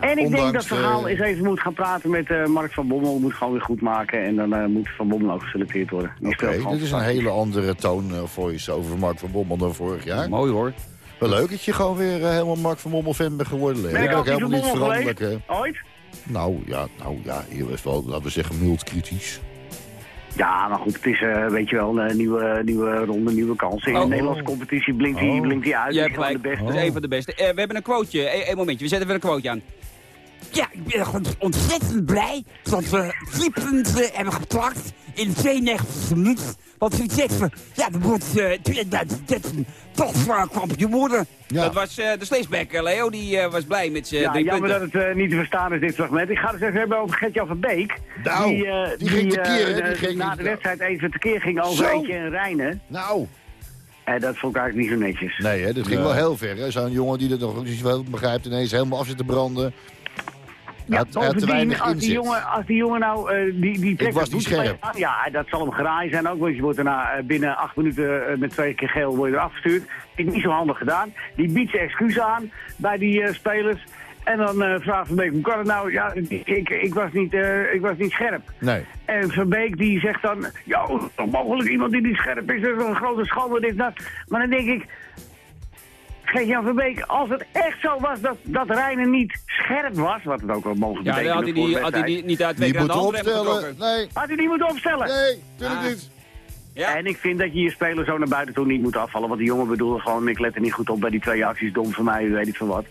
Ja, en ik denk dat Verhaal uh... eens even moet gaan praten met uh, Mark van Bommel. Moet gewoon weer goed maken en dan uh, moet Van Bommel ook geselecteerd worden. Oké, okay, dit is een hele andere toon uh, voice over Mark van Bommel dan vorig jaar. Mooi hoor. Wel leuk dat je gewoon weer uh, helemaal Mark van Bommel fan bent geworden. Ben ik ja, ook helemaal niet veranderlijk. Ooit? Nou ja, nou ja, hier is wel, laten we zeggen, mild kritisch. Ja, maar goed, het is, uh, weet je wel, een nieuwe, nieuwe ronde, nieuwe kansen. In Oh. de Nederlandse competitie blinkt hij Oh. blinkt hij uit. Hebt is de beste. Dat is een van de beste. Uh, we hebben een quoteje. Eén een momentje. We zetten weer een quoteje aan. Ja, ik ben gewoon ontzettend blij dat we drie punten hebben geplakt in de 92 minuut. Want ik zeg van, ja, dan wordt uh, 2013 toch uh, kampioen worden. Ja. Dat was uh, de sleesbeck, Leo, die uh, was blij met zijn ja, drie jammer punten. dat het uh, niet te verstaan is, dit fragment. Ik ga het even hebben over Gertjan van Beek. Nou, die, uh, die, die ging tekeer? Die ging na de wedstrijd even tekeer ging over Zo. eentje en Rijnen. Nou. En dat vond ik eigenlijk niet zo netjes. Nee, hè, dat ging Ja. wel heel ver. Zo'n jongen die er nog niet van begrijpt ineens helemaal af zit te branden. Ja, had- had te weinig als die, jongen, als die jongen nou, eh, die, die was dat niet scherp. aan. Ja, dat zal hem geraaid zijn ook, want je wordt daarna eh, binnen acht minuten eh, met twee keer geel word je eraf gestuurd. Vind ik niet zo handig gedaan. Die biedt zijn excuus aan bij die eh, spelers. En dan eh vraagt Van Beek, hoe kan het nou? Ja, ik, ik, ik, was, niet, eh, ik was niet scherp. Nee. En Van Beek die zegt dan, ja, toch mogelijk iemand die niet scherp is, dat is een grote schande, dit, dat. Maar dan denk ik, Geert-Jan Verbeek, als het echt zo was dat, dat niet scherp was, wat het ook wel mogen Ja, betekenen dan had hij, voor die, de had hij die niet uit twee keer opstellen. Nee, had hij die moeten opstellen. nee, tuurlijk Ah. niet. Ja. En ik vind dat je je speler zo naar buiten toe niet moet afvallen. Want die jongen bedoelde gewoon, ik let er niet goed op bij die twee acties, dom van mij, weet ik van wat.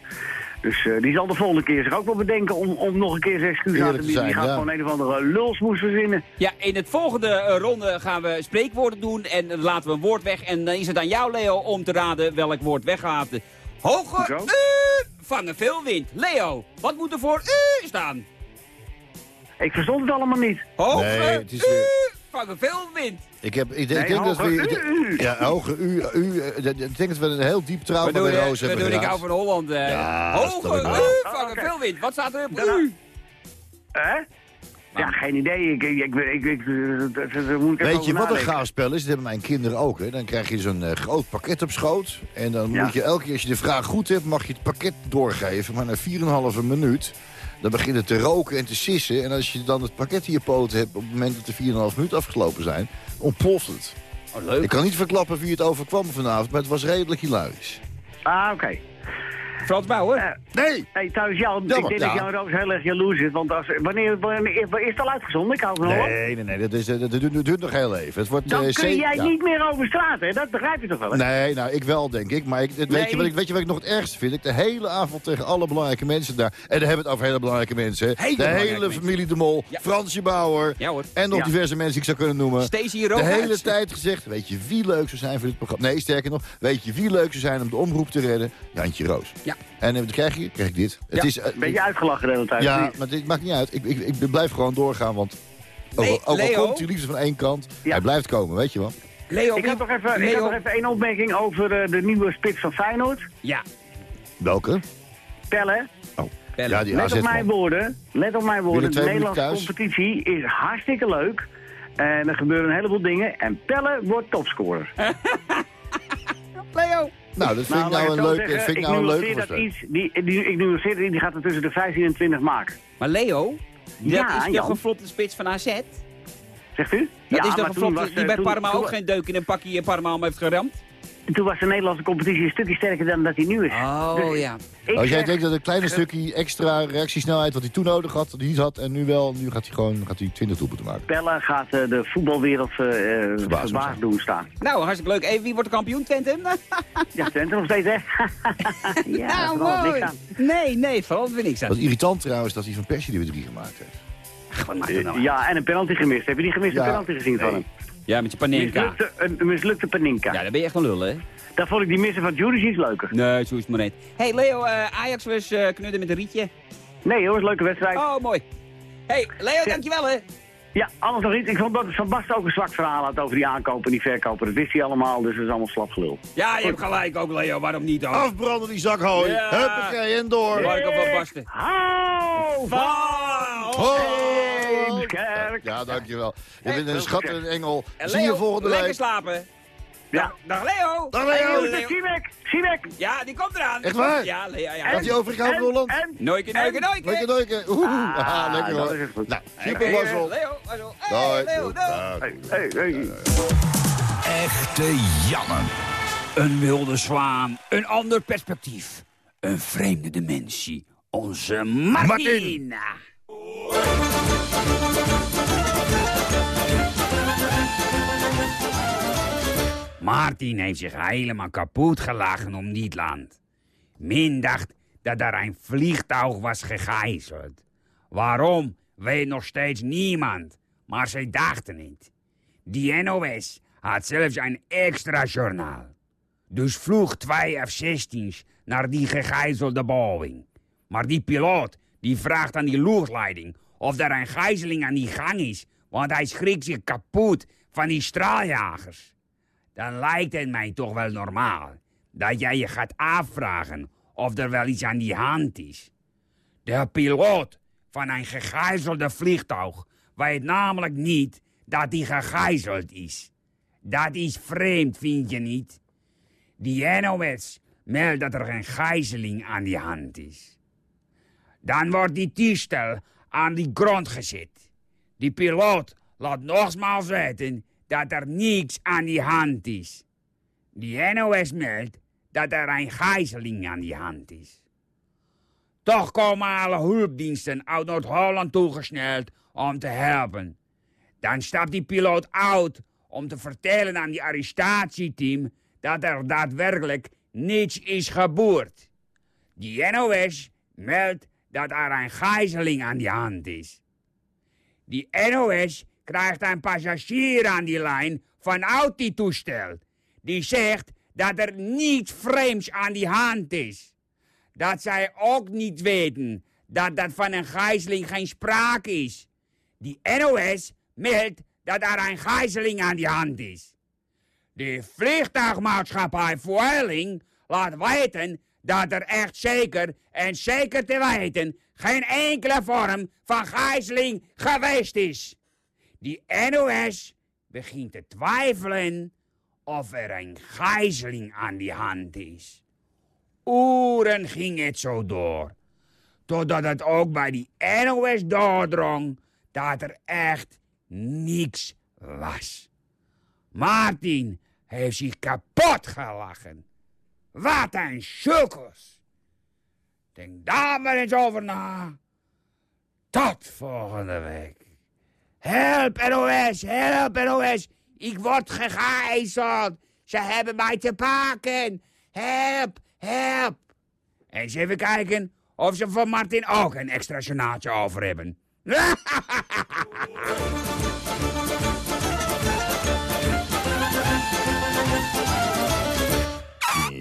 Dus eh, die zal de volgende keer zich ook wel bedenken om, om nog een keer zijn excuus aan te bieden. zijn, Die gaat ja. gewoon een of andere lulsmoes verzinnen. Ja, in het volgende eh, ronde gaan we spreekwoorden doen en dan laten we een woord weg. En dan is het aan jou, Leo, om te raden welk woord weggaat. Hoge Zo. u vangen veel wind. Leo, wat moet er voor u staan? Ik verstond het allemaal niet. Hoge Nee, het is u weer- vangen veel wind. Ik, heb, ik, Nee, ik denk dat we... u. Ja, hoge u, u. eh, Ik denk dat we een heel diep trauma bij Roos hebben bedoel ik hou van Holland. eh. Ja, Hoge u vangen veel wind. Wat staat er op u? Hè? Ja, geen idee. Ik, ik, ik, ik, Weet je over wat een nadenken. gaaf spel is? Dat hebben mijn kinderen ook. Hè. Dan krijg je zo'n eh, groot pakket op schoot. En dan Ja. moet je elke keer, als je de vraag goed hebt, mag je het pakket doorgeven. Maar na 4,5 minuut, dan begint het te roken en te sissen. En als je dan het pakket in je poten hebt op het moment dat de 4,5 minuten afgelopen zijn, ontploft het. Oh, leuk. Ik kan niet verklappen wie het overkwam vanavond, maar het was redelijk hilarisch. Ah, oké. Frans Bauer? Eh, Nee! Hey, thuis Jan, Jammer, ik denk dat ja. Jan Roos heel erg jaloers is. Want als, wanneer, wanneer is het al uitgezonden? Ik hou van. Nee, nee, nee, dat, is, eh, dat, duurt, dat duurt nog heel even. Het wordt, Dan eh, kun jij ja. niet meer over straat, hè? Dat begrijp je toch wel? hè? Nee, nou, ik wel, denk ik. Maar ik, weet, Nee. je wat ik, weet je wat ik nog het ergste vind? Ik de hele avond tegen alle belangrijke mensen daar... En dan hebben we het over hele belangrijke mensen. de belangrijke hele mensen. familie De Mol, Ja. Fransje Bauer... Ja hoor. en nog Ja. diverse mensen die ik zou kunnen noemen. Stacey de Rogaerts. hele tijd gezegd, weet je wie leuk zou zijn voor dit programma? Nee, sterker nog, weet je wie leuk zou zijn om de omroep te redden? Jantje Roos. Ja. En eh, wat krijg je? Krijg ik dit. Het Ja. is, eh, Ben je uitgelachen de hele tijd? ja, maar dit maakt niet uit. Ik, ik, ik blijf gewoon doorgaan, want... Ook, al- ook al Leo. komt die liefde van één kant, Ja. hij blijft komen, weet je wel. Leo, Ik had nog even, ik had nog even één opmerking over eh, de nieuwe spits van Feyenoord. Ja, Welke? Pelle, Oh, Bellen. ja, die let op mijn woorden. Let op mijn woorden. De Nederlandse competitie is hartstikke leuk. En er gebeuren een heleboel dingen. En Pelle wordt topscorer. (laughs) Leo. Nou, dat vind Nou, ik laat nou een zo leuk, zeggen, vind ik ik nou een leuke dat iets. Die, die, ik nuanceer die, die gaat er tussen de 15 en 20 maken. Maar Leo, dat Ja, is toch een vlotte spits van AZ? Dat Zegt u? is maar toch een vlotte, was, die eh, bij Parma toen- ook geen deuk in een pakje Parma om heeft geramd? Toen was de Nederlandse competitie een stukje sterker dan dat hij nu is. Oh Dus ja. Als jij zeg- denkt dat een kleine stukje extra reactiesnelheid wat hij toen nodig had, niet had en nu wel, nu gaat hij gewoon gaat hij 20 doelpunten maken. Pelle gaat eh, de voetbalwereld eh Verbaasd doen staan. Nou, hartstikke leuk. Hey, wie wordt de kampioen, Twente? (laughs) Ja, Twente nog steeds, hè? (laughs) ja, nou, daar verandert niks aan. Nee, nee, vooral weer niks aan. Wat irritant trouwens dat hij van Persie die weer drie gemaakt heeft. Wat maakt het nou? Ja, en een penalty gemist. Heb je die gemiste Ja, penalty gezien van hem? Ja, met je panenka. Mislukte, een, mislukte paninka. Ja, dan ben je echt een lul, hè? Daar vond ik die missen van Juris iets leuker. Nee, zo is het maar niet. Hey Leo, eh, Ajax was eh knudden met een rietje. Nee hoor, is een leuke wedstrijd. Oh, mooi. Hey Leo, dankjewel hè. Ja, alles nog iets. Ik vond dat Van Basten ook een zwak verhaal had over die aankopen en die verkopen. Dat wist hij allemaal, dus dat is allemaal slap gelul. Ja, je hebt gelijk ook Leo, waarom niet dan? Afbranden die zak hooi. Ja. Huppakee en door. Marco van Basten. Hou van! Heemskerk. Ja, dankjewel. Je bent een schat en engel. En Zie je volgende lekker week. slapen. Ja. Dag Leo. Dag Leo. jongens, Siemek, Siemek. Ja, die komt eraan. Echt waar? Ja, Leo, ja. Gaat hij over van Holland? En, Noiken, noiken, noiken. Lekker neuken. Oeh, Ah, ah, lekker hoor. Nou, super mazzel. Leo, hallo. Hey, Doei. Leo, doei. Dag. hey, hey. Echte Janne. Een wilde zwaan, een ander perspectief. Een vreemde dimensie. Onze Martina. Martin heeft zich helemaal kapot gelachen om dit land. Min dacht dat er een vliegtuig was gegijzeld. Waarom, weet nog steeds niemand. Maar ze dachten niet. Die NOS had zelfs een extra journaal. Dus vroeg twee F-16's naar die gegijzelde Boeing. Maar die piloot die vraagt aan die luchtleiding of er een gijzeling aan die gang is, want hij schrikt zich kapot van die straaljagers. Dan lijkt het mij toch wel normaal dat jij je gaat afvragen of er wel iets aan die hand is. De piloot van een gegijzelde vliegtuig weet namelijk niet dat hij gegijzeld is. Dat is vreemd, vind je niet? Die NOS meldt dat er geen gijzeling aan die hand is. Dan wordt die toestel aan die grond gezet. Die piloot laat nogmaals weten dat er niks aan die hand is. Die NOS meldt dat er een gijzeling aan die hand is. Toch komen alle hulpdiensten uit Noord-Holland toegesneld om te helpen. Dan stapt die piloot uit om te vertellen aan die arrestatieteam dat er daadwerkelijk niets is gebeurd. Die NOS meldt dat er een gijzeling aan die hand is. Die NOS krijgt een passagier aan die lijn vanuit die toestel. Die zegt dat er niets vreemds aan die hand is. Dat zij ook niet weten dat dat van een gijzeling geen sprake is. Die NOS meldt dat er een gijzeling aan die hand is. De vliegtuigmaatschappij Vueling laat weten dat er echt zeker en zeker te weten geen enkele vorm van gijzeling geweest is. Die NOS begint te twijfelen of er een gijzeling aan die hand is. Uren ging het zo door, totdat het ook bij die NOS doordrong dat er echt niks was. Martin heeft zich kapot gelachen. Wat een sukkels. Denk daar maar eens over na. Tot volgende week. Help NOS, help NOS. Ik word gegijzeld. Ze hebben mij te pakken. Help, help. Eens even kijken of ze voor Martin ook een extra journaaltje over hebben. (laughs)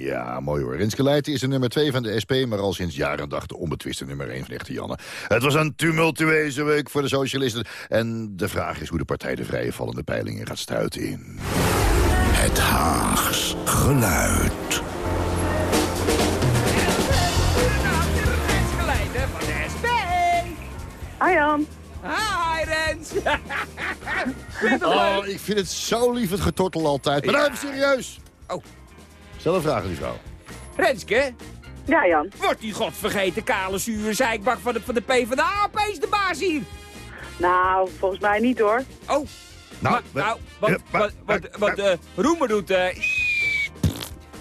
Ja, mooi hoor. Renske Leijten is de nummer 2 van de SP... maar al sinds jaren dag de onbetwiste nummer 1 van Echte Janne. Het was een tumultueuze week voor de socialisten. En de vraag is hoe de partij de vrije vallende peilingen gaat stuiten in... Het Haags geluid. Hi Jan. Hi Rens! (laughs) Oh, ik vind het zo lief het getortel altijd. Maar nou even serieus. Oh. Stel een vraag, die vrouw. Renske, Ja Jan. wordt die godvergeten kale zure zeikbak van de, van de PvdA opeens de baas hier? Nou, volgens mij niet hoor. Oh, Nou, maar, nou wat, wat, wat, maar- wat eh, Roemer doet... eh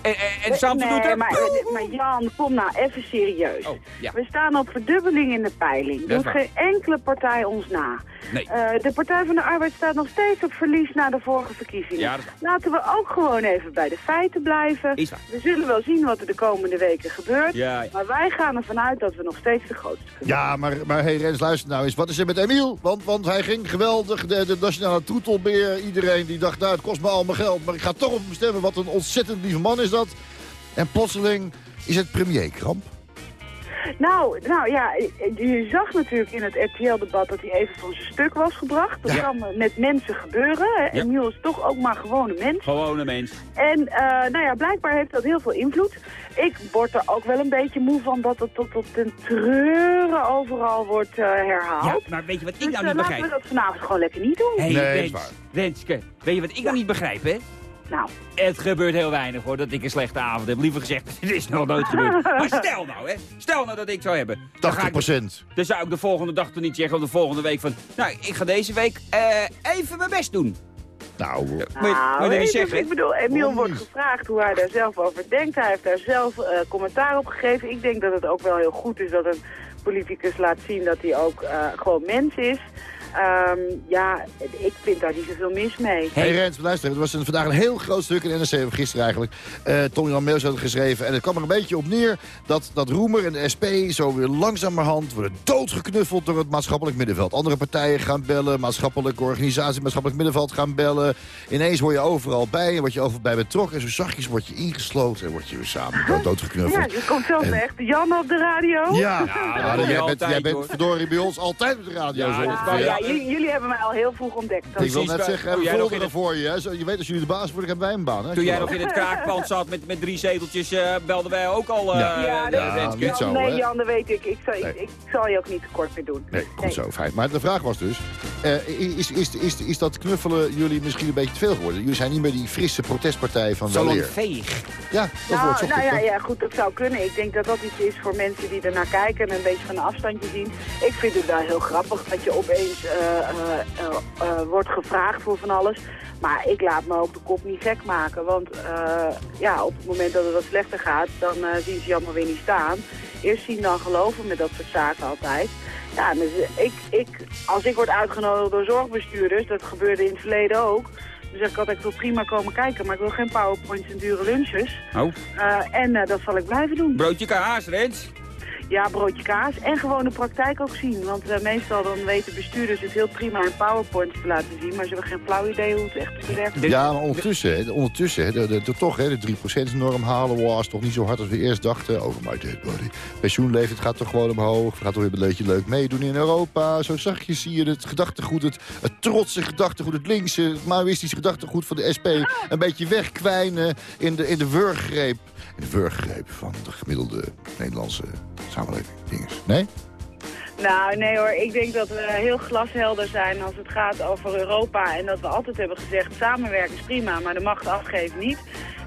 en, en, en Samson nee, doet... eh, maar, maar Jan, kom nou even serieus. Oh, ja. We staan op verdubbeling in de peiling. Doet geen enkele partij ons na. Nee. Eh, de Partij van de Arbeid staat nog steeds op verlies na de vorige verkiezingen. Ja. Laten we ook gewoon even bij de feiten blijven. We zullen wel zien wat er de komende weken gebeurt. Ja, ja. Maar wij gaan ervan uit dat we nog steeds de grootste kunnen Ja, maar, maar hey Rens, luister nou eens. Wat is er met Emiel? Want, want hij ging geweldig. De, de nationale troetelbeer. Iedereen die dacht, nou, het kost me al mijn geld. Maar ik ga toch op hem stemmen. Wat een ontzettend lieve man is dat. En plotseling is het premierkramp. Nou, nou ja, je zag natuurlijk in het RTL-debat dat hij even van zijn stuk was gebracht. Dat Ja. kan met mensen gebeuren. hè. Ja. Emiel is toch ook maar gewoon een mens. Gewone mens. En eh, nou ja, blijkbaar heeft dat heel veel invloed. Ik word er ook wel een beetje moe van dat het tot op den treuren overal wordt eh, herhaald. Ja, maar weet je wat ik dus nou eh, niet laten we begrijp? dat vanavond gewoon lekker niet doen. Hé, Nee, Rens, is waar. Renske, weet je wat ik nou niet begrijp, hè? Nou, Het gebeurt heel weinig hoor, dat ik een slechte avond heb. Liever gezegd, (laughs) het is nog nooit gebeurd. Maar stel nou, hè. Stel nou dat ik zou hebben. Dan, ga 80 ik, procent. dan zou ik de volgende dag toch niet zeggen, of de volgende week van... Nou, ik ga deze week eh, even mijn best doen. Nou, Moet je, moet je nou, ik, bedoel, Emiel wordt gevraagd hoe hij daar zelf over denkt. Hij heeft daar zelf eh, commentaar op gegeven. Ik denk dat het ook wel heel goed is dat een politicus laat zien dat hij ook eh, gewoon mens is. Ehm, ja, ik vind daar niet zoveel mis mee. Hey Rens, luister, het was een, vandaag een heel groot stuk in NRC, of gisteren eigenlijk. Eh Tom Jan Meels had het geschreven. En het kwam er een beetje op neer dat, dat Roemer en de SP zo weer langzamerhand worden doodgeknuffeld door het maatschappelijk middenveld. Andere partijen gaan bellen, maatschappelijke organisaties, maatschappelijk middenveld gaan bellen. Ineens word je overal bij en word je overal bij betrokken. En zo zachtjes word je ingesloten en word je weer samen dood- Ja, doodgeknuffeld. je komt zelfs En- echt Jan op de radio. Ja, (laughs) Ja, jij, bent, altijd, jij bent verdorie bij ons altijd op de radio. Ja, zo jullie, jullie hebben mij al heel vroeg ontdekt. Ik wil net zeggen, we jij nog vulden in er voor je. Hè? Zo, je weet, als jullie de baas worden, hebben wij een baan. Hè? Toen jij nog in het kraakpand zat met, met drie zeteltjes, eh, belden wij ook al... eh Ja. Ja, de dat- Ja, niet zo, nee, hè? Jan, dat weet ik. Ik zal, ik, Nee. ik zal je ook niet tekort meer doen. Nee, goed zo, fijn. Maar de vraag was dus... Eh, is, is, is, is dat knuffelen jullie misschien een beetje te veel geworden? Jullie zijn niet meer die frisse protestpartij van Zo weleer. veeg. Ja, dat Nou, wordt zo nou goed, ja, ja, goed, dat zou kunnen. Ik denk dat dat iets is voor mensen die ernaar kijken en een beetje van een afstandje zien. Ik vind het wel heel grappig dat je opeens eh, eh, wordt gevraagd voor van alles. Maar ik laat me ook de kop niet gek maken. Want eh, ja, op het moment dat het wat slechter gaat, dan zien ze je allemaal weer niet staan. Eerst zien dan geloven met dat soort zaken altijd. Ja, dus ik, ik, als ik word uitgenodigd door zorgbestuurders, dat gebeurde in het verleden ook. Dan zeg ik altijd, ik wil prima komen kijken, maar ik wil geen powerpoints en dure lunches. Oh, Eh, en eh, dat zal ik blijven doen. broodje kaas, Rens. Ja, broodje kaas. En gewoon de praktijk ook zien. Want eh, meestal dan weten bestuurders het heel prima in powerpoints te laten zien. Maar ze hebben geen flauw idee hoe het echt werkt. Ja, maar ondertussen, ondertussen de, de, toch, hè, de 3%-norm halen was toch niet zo hard als we eerst dachten. Over my dead body. Pensioenleeftijd gaat toch gewoon omhoog. Gaat toch weer een beetje leuk meedoen in Europa. Zo zachtjes zie je het gedachtegoed, het, het trotse gedachtegoed, het linkse, het Maoïstische gedachtegoed van de SP... een beetje wegkwijnen in de, in de wurggreep. In de wurggreep van de gemiddelde Nederlandse samenleving. Dinges. Nee? Nou, nee hoor. Ik denk dat we heel glashelder zijn als het gaat over Europa. En dat we altijd hebben gezegd, samenwerken is prima, maar de macht afgeven niet.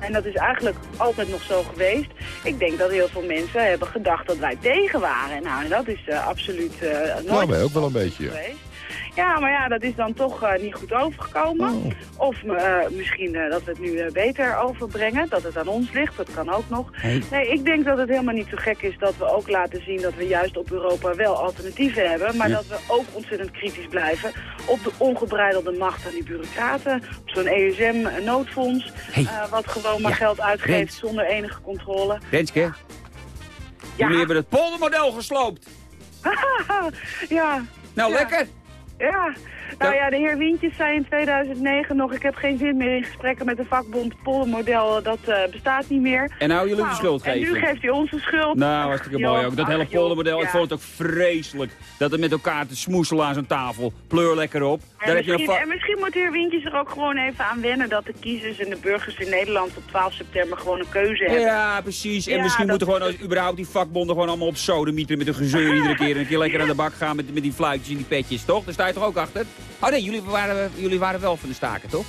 En dat is eigenlijk altijd nog zo geweest. Ik denk dat heel veel mensen hebben gedacht dat wij tegen waren. Nou, en dat is eh, absoluut eh nooit Nou, wij ook wel een beetje. geweest. Ja, maar ja, dat is dan toch eh, niet goed overgekomen. Oh. Of eh, misschien eh, dat we het nu beter overbrengen, dat het aan ons ligt, dat kan ook nog. Nee, ik denk dat het helemaal niet zo gek is dat we ook laten zien dat we juist op Europa wel alternatieven hebben. Maar Ja. dat we ook ontzettend kritisch blijven op de ongebreidelde macht van die bureaucraten. Op zo'n ESM-noodfonds, Hey. wat gewoon maar Ja, geld uitgeeft Rens. zonder enige controle. Renske, Ja. jullie hebben het poldermodel gesloopt. (laughs) ja, Nou, Ja. lekker. Ja, nou ja, de heer Wientjes zei in 2009 nog... ik heb geen zin meer in gesprekken met de vakbond. Het poldermodel, dat eh, bestaat niet meer. En nou jullie de Nou, schuld En nu geven. geeft hij ons de schuld. Nou, hartstikke mooi ook. Dat hele joh, poldermodel, ik vond het ook vreselijk. Dat het met elkaar te smoeselen aan zo'n tafel. Pleur lekker op. En Daar heb je misschien, en misschien moet de heer Wientjes er ook gewoon even aan wennen... dat de kiezers en de burgers in Nederland op 12 september gewoon een keuze hebben. Ja, precies. En Ja, misschien moeten gewoon als, überhaupt die vakbonden gewoon allemaal op sodemieteren met een gezeur (laughs) iedere keer. En een keer lekker aan de bak gaan met, met die fluitjes en die petjes, toch? Daar sta je toch ook achter? Oh nee, jullie waren, jullie waren wel van de staken, toch?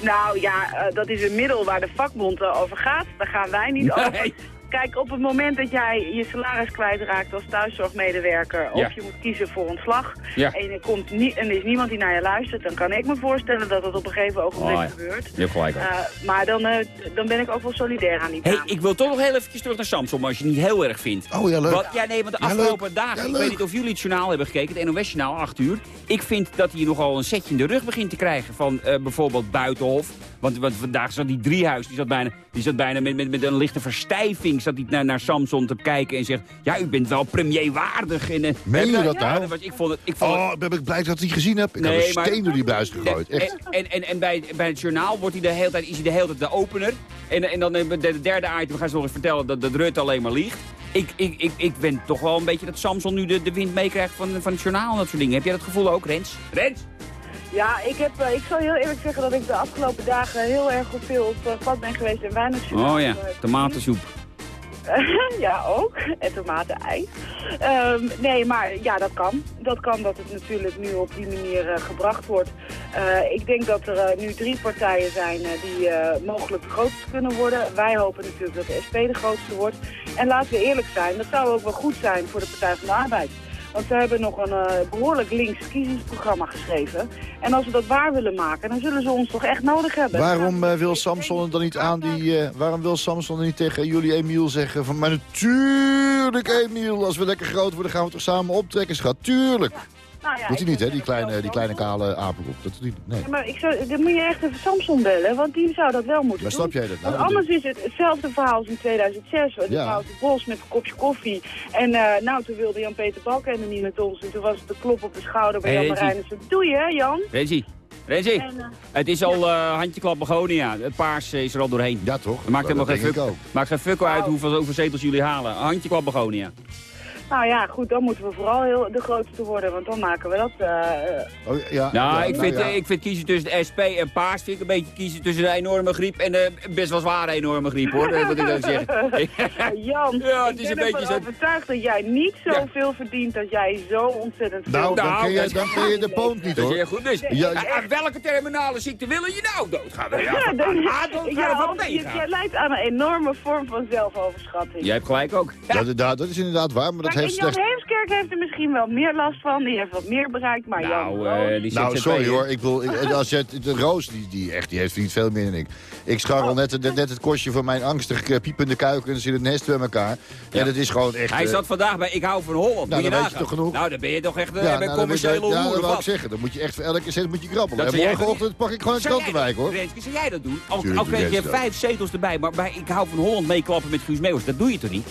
Nou ja, eh, dat is een middel waar de vakbond eh, over gaat. Daar gaan wij niet over. Kijk, op het moment dat jij je salaris kwijtraakt als thuiszorgmedewerker... Ja. of je moet kiezen voor ontslag... Ja. en er, komt niet, en er is niemand die naar je luistert... dan kan ik me voorstellen dat dat op een gegeven ogenblik Oh ja. gebeurt. Je hebt gelijk. Eh, maar dan, eh, dan ben ik ook wel solidair aan die dame. ik wil toch nog heel even terug naar Samsung, als je het niet heel erg vindt. Oh ja, leuk. Wat, ja, nee, want de Ja, afgelopen leuk. dagen, Ja, ik weet niet of jullie het journaal hebben gekeken, het NOS-journaal, 8 uur. Ik vind dat hij nogal een setje in de rug begint te krijgen van eh, bijvoorbeeld Buitenhof. Want, want vandaag zat die driehuis, die zat bijna, die zat bijna met, met, met een lichte verstijving zat hij naar, naar Samson te kijken en zegt, ja, u bent wel premierwaardig. En, eh, Meen je eh, dat ja, nou? was, ik vond het, ik vond het, Oh, ben ik blij dat ik het gezien heb. Ik Nee, heb een maar- steen door die buis gegooid. en, Echt. en, en, en bij, bij het journaal wordt hij de hele tijd, is hij de hele tijd de opener. En, en dan de de derde item gaan ze nog eens vertellen dat, dat Rutte alleen maar liegt. Ik, ik, ik, ik ben toch wel een beetje dat Samson nu de, de wind meekrijgt van, van het journaal en dat soort dingen. Heb jij dat gevoel ook, Rens? Rens? Ja, ik, heb, eh, ik zal heel eerlijk zeggen dat ik de afgelopen dagen heel erg veel op eh, pad ben geweest en weinig Oh ja, eh, tomatensoep. (laughs) ja, ook. En tomaten-ei. Ehm, nee, maar ja, dat kan. Dat kan dat het natuurlijk nu op die manier gebracht wordt. Ik denk dat er nu drie partijen zijn die mogelijk de grootste kunnen worden. Wij hopen natuurlijk dat de SP de grootste wordt. En laten we eerlijk zijn, dat zou ook wel goed zijn voor de Partij van de Arbeid. Want ze hebben nog een eh, behoorlijk links verkiezingsprogramma geschreven. En als we dat waar willen maken, dan zullen ze ons toch echt nodig hebben. Waarom eh, wil Samson dan niet aan die... eh, waarom wil Samson dan niet tegen jullie Emiel zeggen van... Maar natuurlijk Emiel, als we lekker groot worden gaan we toch samen optrekken, schat. Tuurlijk. Nou ja, Doet hij niet, hè, die kleine, die kleine kale apenroep. Dat doet hij niet. Nee. Ja, maar ik zou, dan moet je echt even Samson bellen, want die zou dat wel moeten Maar doen. snap jij dat nou? Want anders is het hetzelfde verhaal als in 2006. Het Ja. Wouter Bos met een kopje koffie. En eh, nou, toen wilde Jan-Peter Balkenende niet met ons. En toen was het de klop op de schouder bij Hey, Jan. Marijnissen. Doe je, hè, Jan? Rensie? En, eh, Het is al eh handjeklap begonia. Het paars is er al doorheen. Ja, toch? Maakt helemaal dat geen fuck, ook. maakt geen fuck uit hoeveel, hoeveel zetels jullie halen. Handjeklap begonia. Nou ja, goed, dan moeten we vooral heel de grootste worden, want dan maken we dat... eh, Oh, ja, Nou, ja, ik, vind, ja. eh, ik vind kiezen tussen de SP en Paars... vind ik een beetje kiezen tussen een enorme griep... en een best wel zware enorme griep, hoor. Dat moet ik dan zeggen. (laughs) Jan, Ja, het ik is een ben beetje ervan zo- overtuigd dat jij niet Ja. zoveel verdient dat jij zo ontzettend veel... Nou, dan Nou, ken je, dat- dan je de poont niet, Dat is hoor. heel goed. Dus, Ja, aan- aan welke terminale ziekte willen je nou doodgaan? Ja, (laughs) doodgaan ja, jij leidt aan een enorme vorm van zelfoverschatting. Jij hebt gelijk ook. Dat, dat is inderdaad waar, maar dat Kijk, heeft en slechts... Heemskerk heeft er misschien wel meer last van. Die heeft wat meer bereikt, maar Jan Nou, Roos- eh, die Nou, sorry hoor. Ik bedoel, ik- als je, het- de Roos, die, die, echt, die heeft niet veel meer dan ik. Ik scharrel net, net, net het kostje van mijn angstig eh, piepende kuikens in het nest bij elkaar. Ja, Ja. dat is gewoon echt... Hij eh, zat vandaag bij Ik hou van Holland. Nou, dan weet je toch genoeg? Nou, dan ben je toch echt uh, ja, bij nou, commerciële je- ja, dat wou ik zeggen. Dan moet je echt voor elke cent moet je krabbelen. En morgenochtend pak ik gewoon een krantenwijk, hoor. Renske, zou jij dat doen? Al, kreeg je vijf zetels erbij, maar bij Ik hou van Holland meeklappen met Guus Meeuwis, dat doe je toch niet?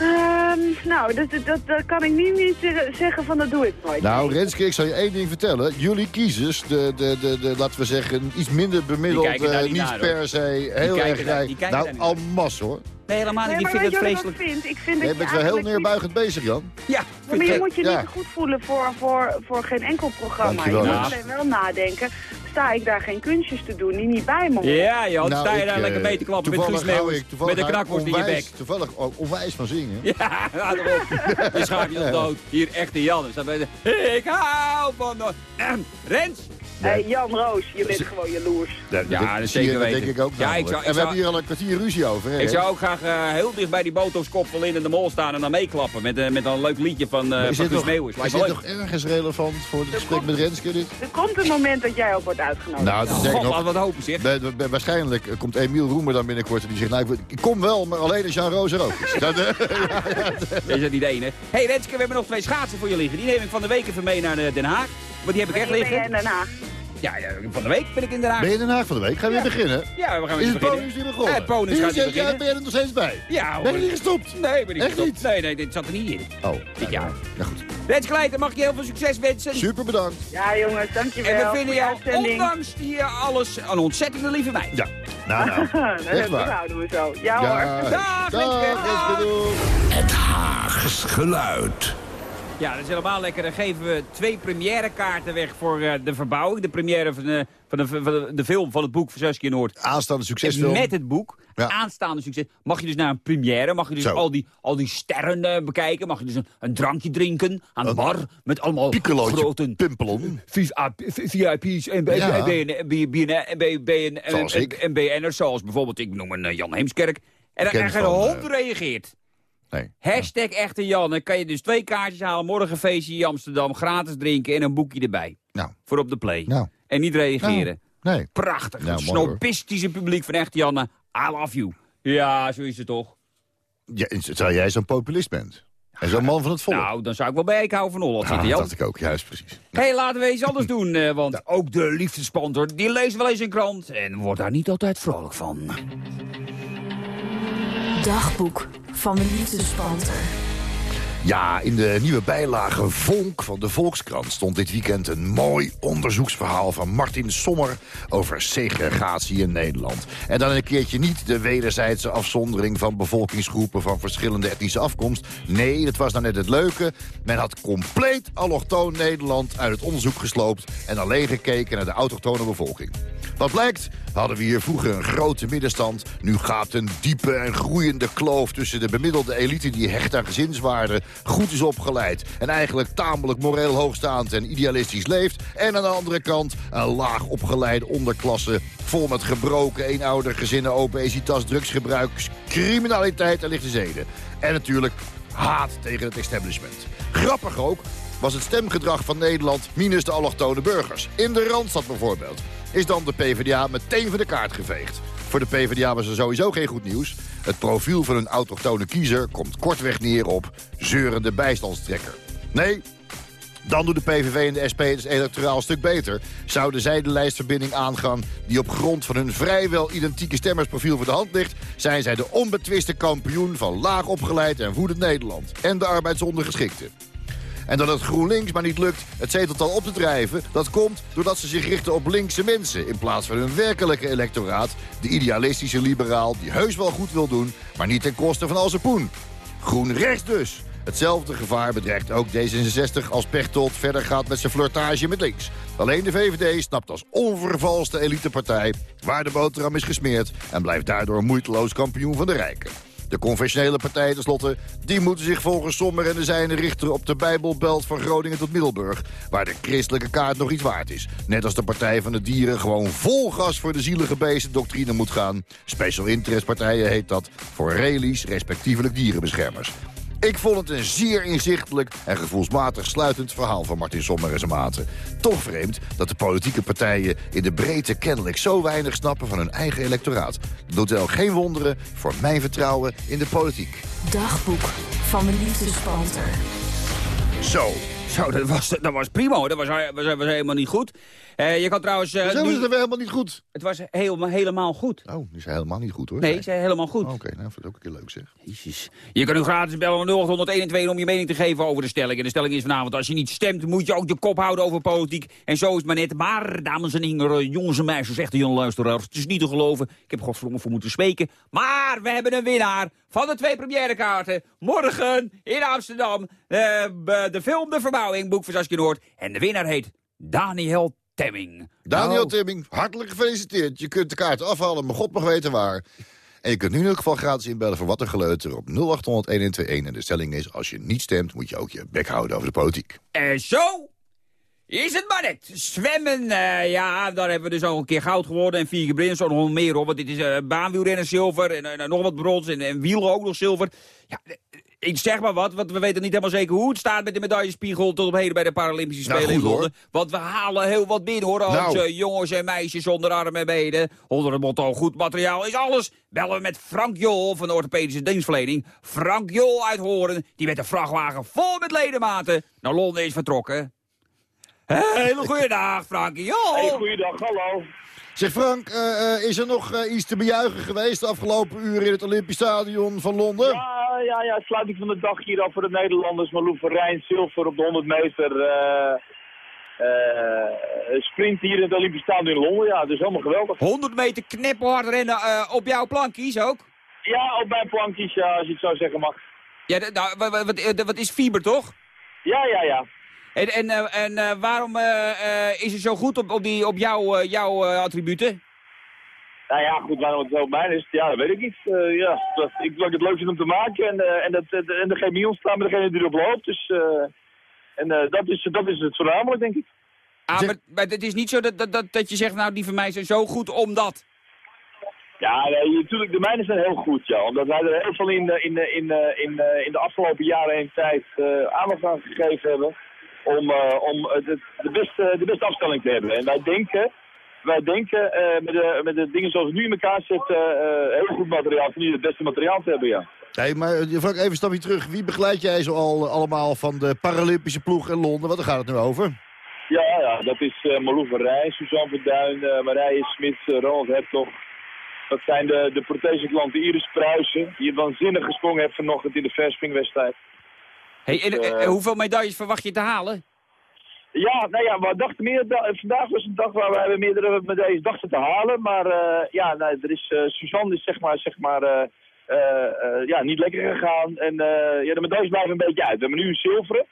Ehm, nou, dat, dat, dat, kan ik nu niet zeggen- zeggen van dat doe ik nooit. Nou, Renske, ik zal je één ding vertellen. Jullie kiezers, de, de, de, de, laten we zeggen, iets minder bemiddeld, eh, niet niet naar, per se heel erg rijk. Nou, niet al mas hoor. Nee, helemaal niet. Nee, vinden weet het ik vreselijk. vind? Ik vind Je dat bent je wel heel niet- neerbuigend bezig, Jan. Ja, maar je moet je Ja. niet goed voelen voor, voor, voor geen enkel programma. Dankjewel, je ja. moet alleen wel nadenken. Sta ik daar geen kunstjes te doen die niet bij me horen? Ja, joh, Nou, sta je ik, daar eh, lekker mee te klappen met Guus Meeuwis. ik- Met een ik knakworst in je bek. Toevallig o- onwijs van zingen. (laughs) Ja, daarop. Je je dood. Hier, echte Jan. Ik hou van... (clears throat) Rens. Hey, Jan Roos, je bent gewoon jaloers. Dat, Ja, dat dat zie je, zeker dat weten. denk ik ook Ja, ik zou- ik En we zou- hebben hier al een kwartier ruzie over. hè, Ik zou ook graag eh, heel dicht bij die botoxkop van Lin en de Mol staan en dan meeklappen. Met, eh, met een leuk liedje van, eh Is Guus toch, Meeuwis. is Lijkt dit me toch ergens relevant voor het gesprek met Renske? Dit? Er komt een moment dat jij ook wordt uitgenodigd. Nou, dat zeg ik God, nog. wat hopen zeg. Bij- bij- waarschijnlijk komt Emiel Roemer dan binnenkort en die zegt... Nou, ik, kom wel, maar alleen als Jan Roos er ook is. (laughs) (laughs) Dat, Is dat niet de ene? hey, Renske, we hebben nog twee schaatsen voor je liggen. Die neem ik van de week even mee naar Den Haag. Want die heb ik echt Wanneer ben jij liggen. in Den Haag? Ja, ja, van de week ben ik in Den Haag. ben je in Den Haag van de week? Gaan we weer beginnen? Ja, we gaan Is weer het beginnen. bonus weer begonnen? Ja, het bonus gaat Is weer het- ja, beginnen. Ben je er nog steeds bij? Ja, Ben je hoor. niet gestopt? Nee, ben ik Echt gestopt. niet? Nee, nee, dit zat er niet in. Oh, Dit jaar. Ja, goed. Renske Leijten, mag ik je heel veel succes wensen. Super bedankt. Ja, jongens, dankjewel. En we vinden je jou, ondanks hier alles, een ontzettende lieve meid. Ja, nou, nou. (laughs) dat, Echt dat waar. houden we zo. Ja, hoor. Dag, dag, doei. Het Haags geluid. Ja, dat is helemaal lekker. Dan geven we twee première kaarten weg voor eh, de verbouwing. De première van de, van de, van de, de film van het boek van Saskia Noord. Aanstaande En succesfilm. met het boek, Ja. aanstaande succes, mag je dus naar een première. Mag je dus Zo. al die, al die sterren eh, bekijken. Mag je dus een, een drankje drinken aan de Een bar. Met allemaal grote pimpelon. VIP's en. BN'ers. Zoals bijvoorbeeld, ik noem een eh, Jan Heemskerk. En dan krijg je hond eh, reageert. Nee. Hashtag echte Jan. Dan kan je dus twee kaartjes halen. Morgen feestje in Amsterdam. Gratis drinken en een boekje erbij. Nou, Voor op de play. Nou. En niet reageren. nee. Prachtig. Nou, het snopistische publiek van echte Janne. I love you. Ja, zo is het toch. Ja, terwijl jij zo'n populist bent. En zo'n man van het volk. Nou, dan zou ik wel bij van Holland Ja, zitten, dat Jan. dacht ik ook, juist precies. Hé, hey, laten we iets anders (laughs) doen. eh, want ook de liefdespanter, die leest wel eens een krant. En wordt daar niet altijd vrolijk van. Dagboek van de liefdespanter. Ja, in de nieuwe bijlage Vonk van de Volkskrant stond dit weekend een mooi onderzoeksverhaal van Martin Sommer over segregatie in Nederland. En dan een keertje niet de wederzijdse afzondering van bevolkingsgroepen van verschillende etnische afkomst. Nee, dat was nou net het leuke. Men had compleet allochtoon Nederland uit het onderzoek gesloopt en alleen gekeken naar de autochtone bevolking. Wat blijkt, hadden we hier vroeger een grote middenstand. Nu gaat een diepe en groeiende kloof tussen de bemiddelde elite... die hecht aan gezinswaarden, goed is opgeleid... en eigenlijk tamelijk moreel hoogstaand en idealistisch leeft. En aan de andere kant een laag opgeleide onderklasse... vol met gebroken eenoudergezinnen, obesitas, drugsgebruik... criminaliteit en lichte zeden. En natuurlijk haat tegen het establishment. Grappig ook was het stemgedrag van Nederland minus de allochtone burgers. In de Randstad bijvoorbeeld is dan de PvdA meteen van de kaart geveegd. Voor de PvdA was er sowieso geen goed nieuws. Het profiel van een autochtone kiezer komt kortweg neer op zeurende bijstandstrekker. Nee, dan doen de PVV en de SP het electoraal stuk beter. Zouden zij de lijstverbinding aangaan die op grond van hun vrijwel identieke stemmersprofiel voor de hand ligt... zijn zij de onbetwiste kampioen van laag opgeleid en woedend Nederland. En de arbeidsondergeschikte. En dat het GroenLinks maar niet lukt het zeteltal op te drijven... dat komt doordat ze zich richten op linkse mensen... in plaats van hun werkelijke electoraat... de idealistische liberaal die heus wel goed wil doen... maar niet ten koste van al zijn poen. Groen rechts dus. Hetzelfde gevaar bedreigt ook D66 als Pechtold verder gaat met zijn flirtage met links. Alleen de VVD snapt als onvervalste elitepartij waar de boterham is gesmeerd... en blijft daardoor moeiteloos kampioen van de rijken. De conventionele partijen tenslotte, die moeten zich volgens Sommer en de zijnen richten op de Bijbelbelt van Groningen tot Middelburg, waar de christelijke kaart nog iets waard is. Net als de Partij van de Dieren gewoon vol gas voor de zielige beesten doctrine moet gaan. Special interest partijen heet dat voor relies, respectievelijk dierenbeschermers. Ik vond het een zeer inzichtelijk en gevoelsmatig sluitend verhaal van Martin Sommer en zijn maten. Toch vreemd dat de politieke partijen in de breedte kennelijk zo weinig snappen van hun eigen electoraat. Dat doet wel geen wonderen voor mijn vertrouwen in de politiek. Dagboek van de liefdespanter. Zo. Zo, dat was, dat was prima hoor. Dat was, was, was helemaal niet goed. Uh, je kan trouwens... Uh, Zo is het helemaal niet goed. Het was helemaal, helemaal goed. Oh, is helemaal niet goed hoor. Nee, zei helemaal goed. Oh, Oké, okay. nou, dat ook een keer leuk zeg. Jezus. Je kan nu gratis bellen naar 0800 om je mening te geven over de stelling. En de stelling is vanavond, als je niet stemt, moet je ook je kop houden over politiek. En zo is het maar net. Maar, dames en heren, jongens en meisjes, zegt de jonge luisteraars, het is niet te geloven. Ik heb godverdomme voor moeten spreken. Maar we hebben een winnaar van de twee premièrekaarten. Morgen in Amsterdam. De, de film De Verbouwing, boek van Saskia Noord. En de winnaar heet Daniel Temming. Daniel nou. Temming, hartelijk gefeliciteerd. Je kunt de kaart afhalen, maar god mag weten waar. En je kunt nu in elk geval gratis inbellen voor wat een geleuter op 0800 1121. En de stelling is, als je niet stemt, moet je ook je bek houden over de politiek. En zo is het maar net. Zwemmen, uh, ja, daar hebben we dus al een keer goud geworden. En vier keer brons, nog meer op. Want dit is uh, baanwielrennen zilver en nog wat brons en, en wiel ook nog zilver. Ja, ik zeg maar wat, want we weten niet helemaal zeker hoe het staat met de medaillespiegel tot op heden bij de Paralympische Nou, Spelen goed, in Londen. Want we halen heel wat binnen hoor, als Nou. eh, jongens en meisjes zonder armen en benen. Onder het motto goed materiaal is alles. Bellen we met Frank Jol van de orthopedische dienstverlening. Frank Jol uit Horen, die met een vrachtwagen vol met ledematen naar Londen is vertrokken. Hele goeie dag, Frankie Jol. Hey, goeiedag, hallo. Zeg Frank, eh, eh, is er nog eh, iets te bejuichen geweest de afgelopen uren in het Olympisch Stadion van Londen? Ja, ja, ja, sluiting van de dag hier af voor de Nederlanders. Malou Verijn, zilver op de 100 meter. eh, eh, sprint hier in het Olympisch Stadion in Londen. Ja, dus helemaal geweldig. 100 meter knipperhard rennen eh, op jouw plankies ook? Ja, op mijn plankjes, ja, als je het zo zeggen mag. Ja, nou, wa- wa- wat, eh, wat is fiber toch? Ja, ja, ja. En, en, eh, en eh, waarom eh, is het zo goed op, op, die, op jouw, eh, jouw eh, attributen? Nou ja, goed, waarom het zo op mij is, ja, dat weet ik niet. Eh, ja, dat, ik vind het leuk om te maken en, eh, en, dat, eh, en de chemie ontstaan met degene die erop loopt. Dus, eh, en eh, dat, is, dat is het voornamelijk, denk ik. Ah, maar, maar het is niet zo dat, dat, dat, dat je zegt, nou die van mij zijn zo goed omdat. Ja, nee, natuurlijk, de mijnen zijn heel goed, ja. Omdat wij er heel veel in, in, in, eh, in, eh, in de afgelopen jaren en tijd eh, aandacht aan gegeven hebben. Om, eh, om eh, de, de, beste, de beste afstelling te hebben. En wij denken, wij denken eh, met, de, met de dingen zoals het nu in elkaar eh, heel goed materiaal, van nu het beste materiaal te hebben, ja. Nee, maar Frank, even een stapje terug. Wie begeleid jij zo al allemaal van de Paralympische ploeg in Londen? Wat gaat het nu over? Ja, ja, dat is uh, Malou van Rij, Suzanne Verduin, uh, Marije Smit, Ronald Hertog. Dat zijn de, de proteseklanten Iris Pruisen, die waanzinnig gesprongen heeft vanochtend in de verspringwedstrijd. Hey, en, Dus, eh, eh, hoeveel medailles verwacht je te halen? Ja, nou ja, we dachten meer, da- vandaag was een dag waar wij meerdere medailles dachten te halen. Maar eh, ja, nou, er is, eh, Suzanne is zeg maar, zeg maar eh, eh, eh, ja, niet lekker gegaan. En eh, ja, de medailles blijven een beetje uit. We hebben nu een zilveren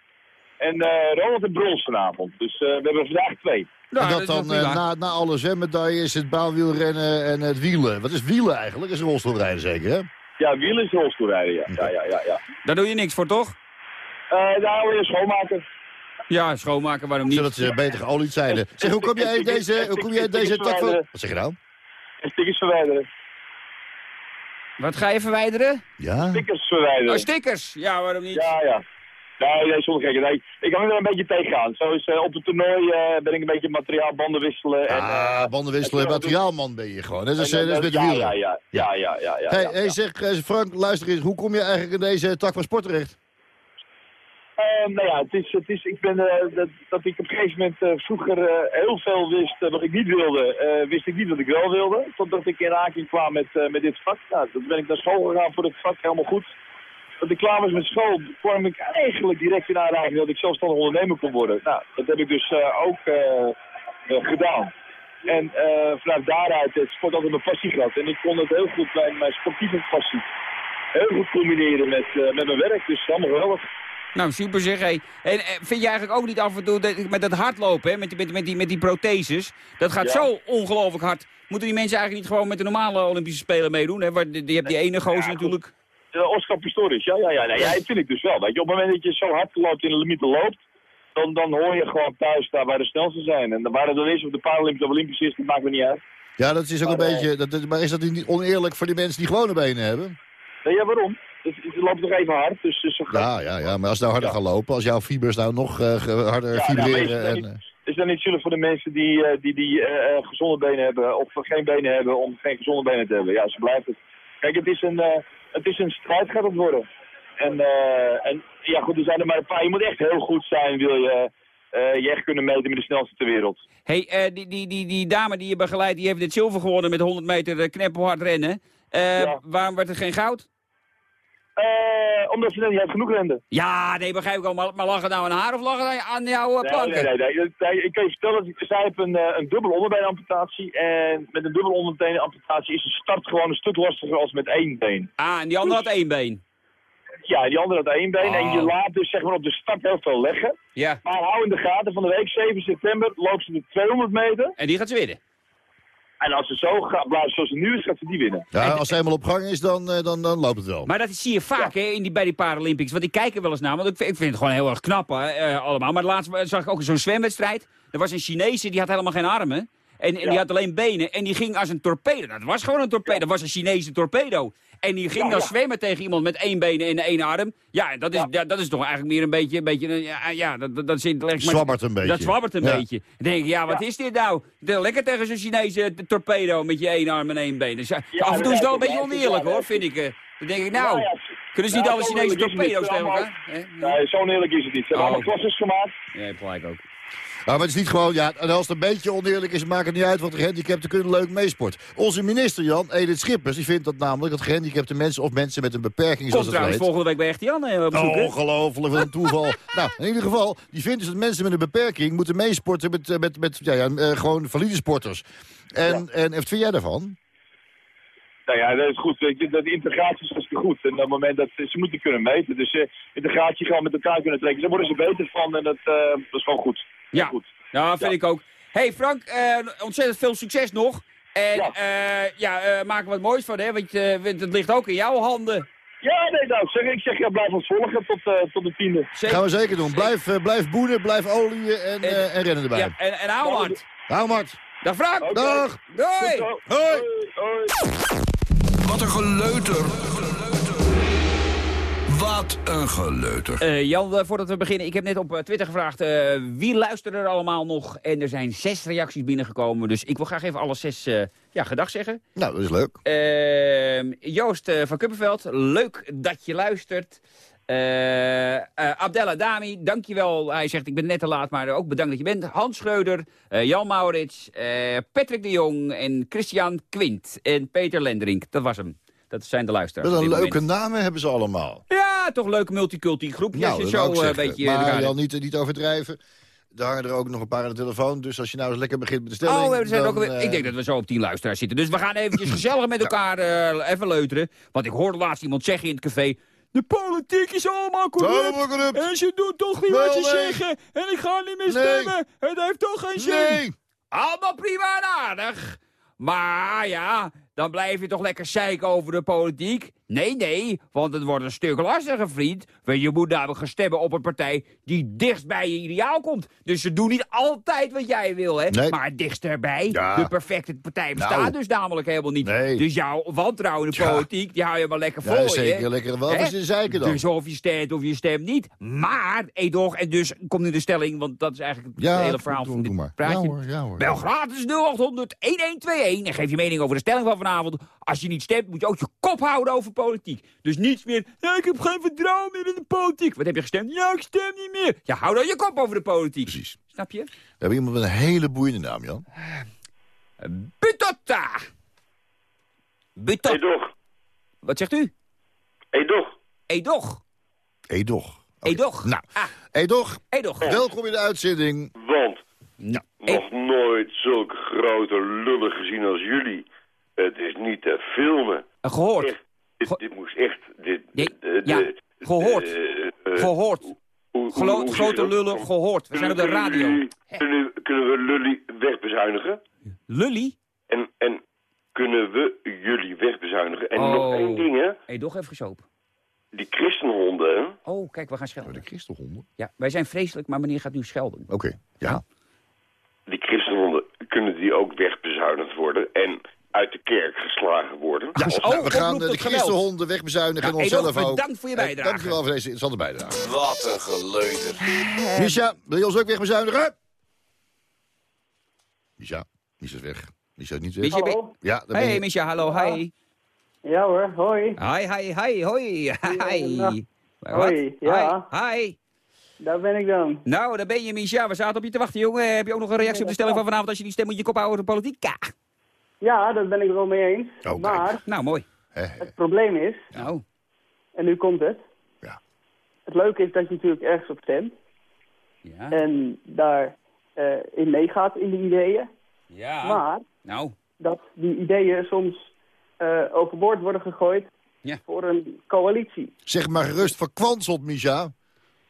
en eh Ronald een brons vanavond. Dus eh, we hebben vandaag twee. en dat dan na, na alle zwemmedailles, het baanwielrennen en het wielen. Wat is wielen eigenlijk? Dat is rolstoelrijden zeker, hè? Ja, wielen is rolstoelrijden, ja. Ja, ja, ja, ja. Daar doe je niks voor, toch? Eh daar wil je schoonmaken. Ja, schoonmaken, waarom niet? Zodat ze beter geolied zijn. (laughs) Zeg, hoe kom jij in deze, hoe kom jij in deze tak van... Wat zeg je nou? En stickers verwijderen. Wat ga je verwijderen? Ja? Stickers verwijderen. Oh, stickers. Ja, waarom niet? Ja, ja. Nee, nee, zonder gekken. Nee, ik kan er een beetje tegengaan. Zo is eh, op het toernooi eh, ben ik een beetje materiaal banden wisselen. En, Ah, eh, banden wisselen, en- materiaalman ben je gewoon. Dat is, en- eh, dat is met ja, wielen. ja, ja, ja, ja, ja, ja, Hey, ja, hey, zeg eh, Frank, luister eens. Hoe kom je eigenlijk in deze tak van sport terecht? Eh, nou ja, het is, het is, ik ben, eh, dat, dat ik op een gegeven moment eh, vroeger eh, heel veel wist wat ik niet wilde, wist ik niet wat ik wel wilde. Totdat ik in aanraking kwam met, met dit vak. Nou, toen ben ik naar school gegaan voor dit vak, helemaal goed. Dat ik klaar was met school, kwam ik eigenlijk direct in aanraking dat ik zelfstandig ondernemer kon worden. Nou, dat heb ik dus ook gedaan. En vanuit daaruit heeft sport altijd mijn passie gehad. En ik kon het heel goed bij mijn sportieve passie heel goed combineren met, met mijn werk. Dus helemaal geweldig. Nou, super zeg. Hey. En eh, vind je eigenlijk ook niet af en toe dat, met dat hardlopen, hè, met, die- met, met, die, met die protheses, dat gaat Ja. zo ongelooflijk hard. Moeten die mensen eigenlijk niet gewoon met de normale Olympische Spelen meedoen? Hè? Waar, die, die hebt die ene gozer natuurlijk. Oscar Pistorius, ja, ja, ja. Nee, ja, dat vind ik dus wel. Weet je, op het moment dat je zo hard loopt in de limieten loopt, dan, dan hoor je gewoon thuis daar waar de snelste zijn. En waar het dan is, of de Paralympisch of Olympisch is, dat maakt me niet uit. Ja, dat is ook een Maar, beetje... Dat- maar is dat niet oneerlijk voor die mensen die gewone benen hebben? Nee, ja, waarom? Het, het loopt nog even hard, dus, dus zo gaat Ja, ja, ja. Maar als ze nou harder Ja. gaan lopen, als jouw fibers nou nog eh, ge- harder Ja, nou, maar is vibreren... dat en, niet- eh, is dat niet zullen voor de mensen die, eh, die, die eh, eh, gezonde benen hebben of geen benen hebben om geen gezonde benen te hebben? Ja, zo blijft het. Kijk, het is een, eh, het is een strijd gaat het worden. En, eh, en ja goed, er zijn er maar een paar. Je moet echt heel goed zijn, wil je eh, je echt kunnen meten met de snelste ter wereld. hey, eh, die, die, die, die dame die je begeleidt, die heeft dit zilver gewonnen met 100 meter eh, kneppelhard rennen. Eh, Ja. Waarom werd er geen goud? Eh, omdat ze net niet genoeg renden. Ja, nee, begrijp ik al. Maar, maar lag het nou aan haar of lag het aan jouw eh, Nee, planken? nee, nee, nee. Nee, Ik kan je vertellen, dat zij heeft een, eh, een dubbele onderbeenamputatie. En met een dubbele onderbeenamputatie is de start gewoon een stuk lastiger als met één been. Ah, en die andere had één been. Ja, die andere had één been. En je Oh. laat dus zeg maar op de start heel veel leggen. Ja, Maar hou in de gaten, van de week 7 september loopt ze de 200 meter. en die gaat ze winnen. En als ze zo gaat blijven zoals ze nu is, gaat ze die winnen. ja, als hij helemaal op gang is, dan, eh, dan, dan loopt het wel. Maar dat zie je vaak hè, in die, bij die Paralympics. Want ik kijk er wel eens naar. Want ik vind, ik vind het gewoon heel erg knap hè, eh, allemaal. Maar laatst zag ik ook zo'n zwemwedstrijd. Er was een Chinese, die had helemaal geen armen. En, en die had alleen benen. En die ging als een torpedo. Dat was gewoon een torpedo. Dat was een Chinese torpedo. En die ging Ja, dan ja. zwemmen tegen iemand met één been en één arm. Ja, dat is, Ja. dat is toch eigenlijk meer een beetje... Een beetje ja, dat, dat, zit... leg Zwabbert een beetje. Dat zwabbert een beetje. Dan denk ik, ja, wat is dit nou? Lekker tegen zo'n Chinese torpedo met je één arm en één been. Dus, af en toe is het wel een beetje oneerlijk hoor, vind ik. eh. Dan denk ik, nou, kunnen ze niet alle Chinese torpedo's tegen elkaar? Hè? Nee, zo oneerlijk is het niet. Ze hebben Oh. allemaal gemaakt. Ja, je hebt gelijk ook. Nou, maar het is niet gewoon, ja, en als het een beetje oneerlijk is, maakt het niet uit, want de gehandicapten kunnen leuk meesporten. Onze minister, Jan, Edith Schippers, die vindt dat namelijk dat gehandicapte mensen of mensen met een beperking, Komt zoals het heet. volgende week bij Echt Jan eh, op bezoek, hè? Ongelooflijk, wat een toeval. (laughs) nou, in ieder geval, die vindt dus dat mensen met een beperking moeten meesporten met, eh, met, met ja, ja, eh, gewoon valide sporters. En, en wat vind jij daarvan? Nou ja, dat is goed. Dat integratie is hartstikke goed. En op het moment dat ze, ze moeten kunnen meten. Dus eh, integratie gewoon met elkaar kunnen trekken. Daar worden ze beter van en dat, eh, dat is gewoon goed. Ja. goed. Ja, vind Ja. ik ook. hey Frank, eh, ontzettend veel succes nog. En Ja. ja, ja eh, maak er wat moois van, hè? Want eh, want het ligt ook in jouw handen. Ja, nee, nou, zeg, ik zeg ja, blijf ons volgen tot, eh, tot de tiende. Zeker. Gaan we zeker doen. Blijf, eh, blijf boenen, blijf olieën en, En- eh, en rennen erbij. Ja, en, en hou hard. Nou. Dag Frank. Dag. Doei. Zo. Hoi. Hoi. Wat een geleuter. Wat een geleuter. Eh, Jan, eh, voordat we beginnen, ik heb net op eh, Twitter gevraagd eh, wie luistert er allemaal nog. En er zijn zes reacties binnengekomen, dus ik wil graag even alle zes eh, ja, gedag zeggen. Nou, dat is leuk. Ehm, Joost eh, van Kuppenveld, leuk dat je luistert. Eh eh, Abdella Dami, dankjewel. Hij zegt, ik ben net te laat, maar ook bedankt dat je bent. Hans Schreuder, eh, Jan Maurits, eh, Patrick de Jong en Christian Quint en Peter Lenderink. Dat was hem. Dat zijn de luisteraars. Wat een leuke namen hebben ze allemaal. Ja, toch leuke multiculti groepjes. Nou, zo eh, een zeggen. beetje... maar Jan, niet, niet overdrijven. Er hangen er ook nog een paar aan de telefoon. Dus als je nou eens lekker begint met de stelling... Oh, zijn dan, ook, alweer- eh, ik denk dat we zo op tien luisteraars zitten. Dus we gaan eventjes (clears throat) gezellig met elkaar eh, even leuteren. Want ik hoorde laatst iemand zeggen in het café... De politiek is allemaal corrupt. En ze doen toch niet Wel, wat ze nee. zeggen. En ik ga niet meer Nee. stemmen. Het heeft toch geen zin. Nee! Allemaal prima en aardig. Maar ja, dan blijf je toch lekker zeiken over de politiek? Nee, nee, want het wordt een stuk lastiger, vriend. Want je moet namelijk gaan stemmen op een partij die dichtst bij je ideaal komt. Dus ze doen niet altijd wat jij wil, hè. Nee. Maar het dichtst erbij, Ja. de perfecte partij bestaat Nou. dus namelijk helemaal niet. Nee. Dus jouw wantrouwen in de Ja. politiek, die hou je maar lekker Ja, voor zeker. Lekker wel eens in zeiken dan. Dus of je stemt of je stemt niet. Maar, edoch, en dus komt nu de stelling, want dat is eigenlijk het ja, hele verhaal doe, van doe dit maar. praatje. Ja hoor, ja hoor. Bel gratis 0800 1121 en geef je mening over de stelling van vanavond. Als je niet stemt, moet je ook je kop houden over politiek. Dus niets meer, ja, ik heb geen vertrouwen meer in de politiek. Wat heb je gestemd? Ja, ik stem niet meer. Ja, hou dan je kop over de politiek. Precies. Snap je? We hebben iemand met een hele boeiende naam, Jan. Butotta. Butot. Edoch. Wat zegt u? Edoch. Edoch. Edoch. Oké. Edoch. Nou, Ah, Edoch, Edoch. welkom in de uitzending. Want Nou, nog nooit zulke grote lullen gezien als jullie. Het is niet te filmen. eh, gehoord. Echt, dit, moest echt... Dit, Nee, de- ja, de- gehoord. de- eh, Gehoord. hoe, Gelo- hoe- hoe grote lullen gehoord. We zijn op de radio. Kunnen, kunnen, kunnen we Lully wegbezuinigen? Lully? En, en kunnen we jullie wegbezuinigen? En Oh. nog één ding, hè? Hé, hey, toch even gesopen. Die christenhonden, hè? Oh, kijk, we gaan schelden. De christenhonden? Ja, wij zijn vreselijk, maar meneer gaat nu schelden. Oké, ja. Die christenhonden, kunnen die ook wegbezuinigd worden? En uit de kerk geslagen worden? Ja, Als- nou, we gaan de christenhonden wegbezuinigen Nou, en onszelf ook. bedankt voor je Eh, bijdrage. Dankjewel voor deze interessante bijdrage. Wat een geleuter. Misha, wil je ons ook wegbezuinigen? Misha, Misha is weg. Misha is niet weg. Misha, ben- Ja, daar ben Hey, je. Misha, hallo, hi. Ja hoor, hoi. Hi, hi, hi, hoi. Hi. Hoi, ja. Hi, hi. Daar ben ik dan. Nou, daar ben je, Misha. We zaten op je te wachten, jongen. Heb je ook nog een reactie op de stelling van vanavond als je die stem moet je kop houden over de politiek? Ja. Dat ben ik er wel mee eens. Oh, maar Nou, mooi. het probleem is, Nou, en nu komt het. Ja. Het leuke is dat je natuurlijk ergens op stemt. ja. En daar eh, in meegaat in de ideeën. Ja. Maar Nou, dat die ideeën soms eh, overboord worden gegooid Ja. voor een coalitie. Zeg maar gerust verkwanseld, Misha.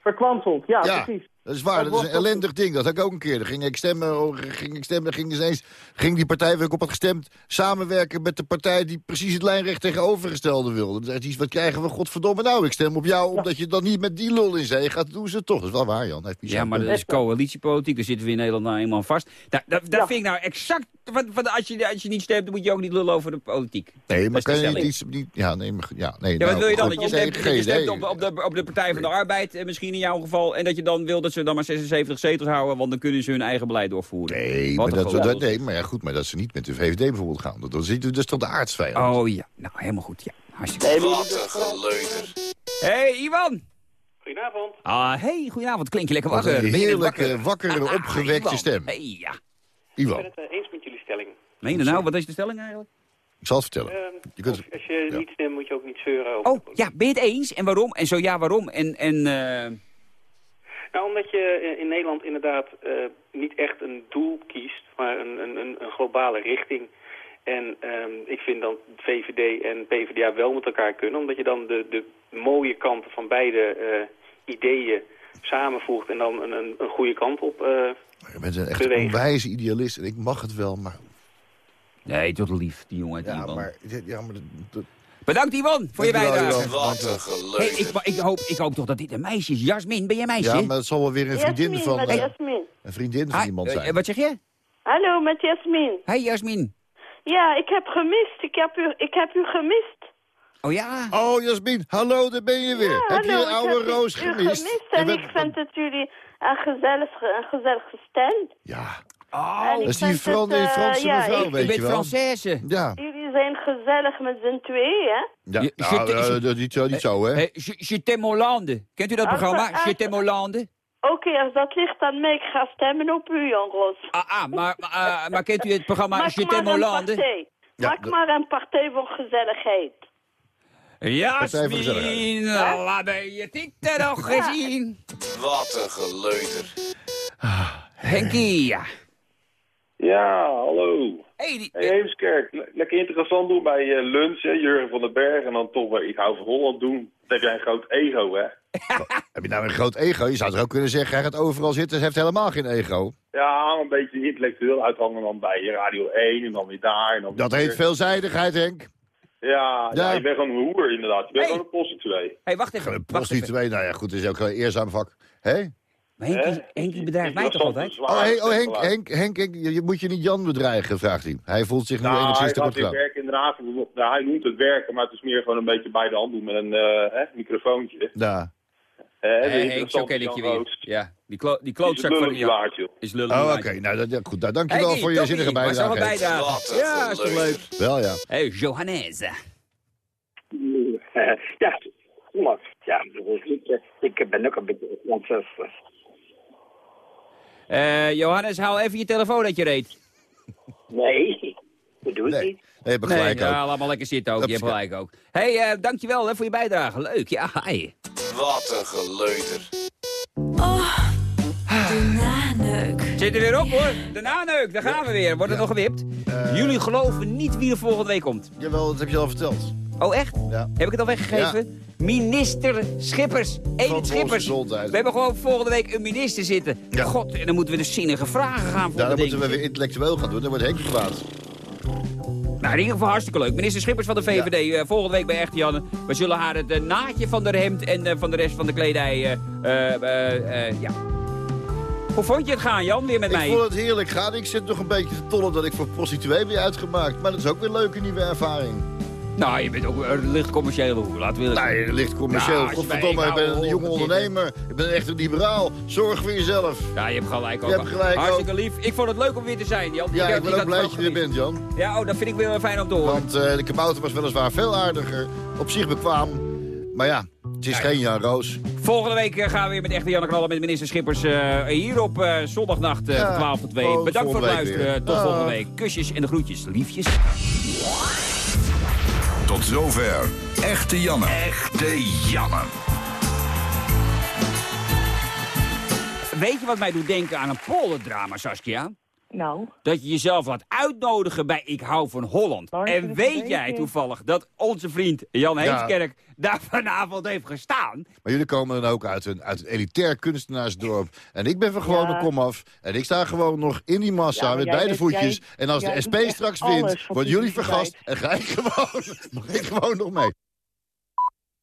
Verkwanseld, ja, Ja. precies. Dat is waar, Dat dat is een ellendig ding. Dat had ik ook een keer. Dan ging ik stemmen, oh, ging ik stemmen, ging ineens, ging die partij waar ik op had gestemd... samenwerken met de partij die precies het lijnrecht tegenovergestelde wilde. Dan zegt hij, wat krijgen we, godverdomme nou? Ik stem op jou, omdat je dan niet met die lul in zee gaat. Doen ze het toch. Dat is wel waar, Jan. Heeft ja, maar dat is coalitiepolitiek. Daar zitten we in Nederland nou eenmaal vast. Daar, daar, daar Ja. vind ik nou exact... Van, van, als, je, als je niet stemt, dan moet je ook niet lullen over de politiek. Nee, maar Dat kan is je niet, iets- niet... Ja, nee, maar, ja, nee. Ja, nou, wat wil je dan? goed, Dat je stemt, dat je op, op, de, op de Partij van de Arbeid, eh, misschien in jouw geval. En dat je dan wil dat ze dan maar 76 zetels houden, want dan kunnen ze hun eigen beleid doorvoeren. Nee, Wat maar dat, dat, nee, maar ja, goed, maar dat ze niet met de VVD bijvoorbeeld gaan. Dat, dat, is, dat is toch de aardsvijand? Oh ja, nou helemaal goed. Ja, hartstikke Nee, goed. maar- Wat een geleuter. Hey, Ivan! Goedenavond. Ah, hey, goedavond. Klink je lekker Wat wakker? een heerlijke, wakker? wakkere, Ah, opgewekte Ivan. stem. Hey, ja. Ik Ivan, ben het eh, eens met jullie stelling. Meen je nou? Wat is de stelling eigenlijk? ik zal het vertellen. Ehm, Je kunt- als, als je ja. niet stemt, moet je ook niet zeuren. over Oh, ja, ben je het eens? En waarom? En zo ja, waarom? En, en eh, Nou, omdat je eh, in Nederland inderdaad eh, niet echt een doel kiest, maar een, een, een, globale richting. En ehm, ik vind dan VVD en PvdA wel met elkaar kunnen, omdat je dan de, de mooie kanten van beide eh, ideeën samenvoegt en dan een, een, een goede kant op. eh, Je bent een echt bewegen. onwijze idealist en ik mag het wel, maar... Nee, tot lief, die jongen. Die Ja, maar... Ja, maar dat- dat- Bedankt, Ivan, voor je bijdrage. Wat een Hey, geleuter. ik, ik, hoop, ik hoop toch dat dit een meisje is. Jasmin, ben jij meisje? ja, maar het zal wel weer een vriendin Jasmin, van, met eh, Jasmin. een vriendin van iemand eh, zijn. wat zeg je? Hallo, met Jasmin. Hey, Jasmin. Ja, ik heb gemist. Ik heb u, ik heb u gemist. Oh ja? Oh, Jasmin, hallo, daar ben je weer. Ja, heb je een oude heb roos u gemist? en Je ik vind dat jullie een gezellig, een gezellig gestel. Ja, Oh, dat is die, vind Fran, het, die eh, Franse ja, mevrouw, ik- weet je bent je wel. Française. Ja, Jullie zijn gezellig met z'n tweeën, hè? ja. Je- nou, je- eh, je- dat niet zo, niet zo, hè. Hey, Je je t'aime Hollande. Kent u dat Ah, programma? ah, Je t'aime Hollande? Oké, als dat ligt aan mij, ik ga stemmen op u, Ros. Ah, ah maar, maar, eh, maar kent u het programma Maak Je maar t'aime een Hollande? partij. Ja, Maak maar een partij voor gezelligheid. Jasmin, laat je titel nog gezien. Wat een geleuter. Henkie, ja. Ja, hallo. Hey, die, Hey, Heemskerk, Le- lekker interessant doen bij eh, lunch, hè, Jurgen van den Berg. En dan toch weer, ik hou van Holland doen. Dat heb jij een groot ego, hè? (laughs) Heb je nou een groot ego? Je zou toch ook kunnen zeggen, hij gaat overal zitten, ze heeft helemaal geen ego. Ja, een beetje intellectueel uithangen dan bij Radio 1 en dan weer daar. En dan Dat weer. heet veelzijdigheid, Henk. Ja, ja. Ja. je bent gewoon een hoer inderdaad. Je bent Hey. gewoon een prostituee. hey, wacht even. Een prostituee, nou ja, goed, dat is ook een eerzaam vak. Hé? Maar oh, oh, Henk, Henk, Henk bedreigt mij toch altijd? Oh, Henk, oh, Henk, Henk, Henk, je, moet je niet Jan bedreigen, vraagt hij. Hij voelt zich nu nou, enigszins te kort werken inderdaad. Nou, hij noemt het werken, maar het is meer gewoon een beetje bij de hand doen met een uh, eh, microfoontje. Ja. En eh, Henk, zo ken ik je. Ja, die, klootzak van die waard. Is lullig Oh, oké. Nou, dat, goed. Nou, dankjewel hey, voor je zinnige bijdrage. Ja, is toch leuk. Wel, ja. hey, Johannes. Ja, ja, eh, ik ben ook een beetje 64. Uh, Johannes, hou even je telefoon dat je reed. Nee, dat doe ik niet. Nee, heb gelijk nee, ook. Ja, laat maar lekker zitten ook. Je hebt gelijk ook. hey, uh, dankjewel hè, voor je bijdrage. Leuk, ja. Hi. Wat een geleuter. Oh, de naneuk. Zit er weer op hoor. De naneuk, daar gaan we weer. Wordt het nog gewipt? Eh. Jullie geloven niet wie er volgende week komt. Jawel, dat heb je al verteld. Oh, echt? Ja. Heb ik het al weggegeven? Minister Schippers. Eén Schippers. We hebben gewoon volgende week een minister zitten. Ja. God, en dan moeten we de zinnige vragen gaan voor Ja, dan moeten we weer intellectueel gaan doen. Dan wordt Henk kwaad. Nou, in ieder geval hartstikke leuk. Minister Schippers van de VVD, eh, volgende week bij Echte Janne. We zullen haar het eh, naadje van de hemd en eh, van de rest van de kledij... ja. Hoe vond je het gaan, Jan, weer met Ik mij? vond het heerlijk gaan. Ik zit nog een beetje te tollen dat ik voor prostituee ben uitgemaakt. Maar dat is ook weer een leuke nieuwe ervaring. Nou, je bent ook eh, licht commercieel, hoor. laten we Nee, licht commercieel. Ja, je bij Godverdomme, ik ben een jonge ondernemer. Ik ben echt een liberaal. Zorg voor jezelf. Ja, je hebt gelijk ook. Je hebt gelijk Hartstikke lief. Ik vond het leuk om weer te zijn, Jan. Ja, ik ben ook blij dat je er bent, Jan. Ja, oh, dat vind ik weer fijn om te horen. Want eh, de kabouter was weliswaar veel aardiger. Op zich bekwaam. Maar ja, het is geen Jan Roos. Volgende week eh, gaan we weer met echte Janne Knallen met minister Schippers eh, hier op zondagnacht eh, Ja, van 12 tot 2. gewoon Bedankt voor het luisteren. Tot volgende Dag. week. Kusjes en de groetjes. Liefjes. Tot zover. Echte Janne. Echte Janne. Weet je wat mij doet denken aan een polderdrama, Saskia? Nou, Dat je jezelf laat uitnodigen bij Ik hou van Holland. Maar En weet jij toevallig dat onze vriend Jan Ja. Heemskerk daar (laughs) vanavond heeft gestaan? Maar jullie komen dan ook uit een, uit een elitair kunstenaarsdorp. En ik ben van gewoon Ja. komaf. En ik sta gewoon nog in die massa Ja, met beide bent- voetjes. jij- en als de SP straks wint, worden jullie vergast. En ga ik gewoon, (laughs) mag ik gewoon nog mee.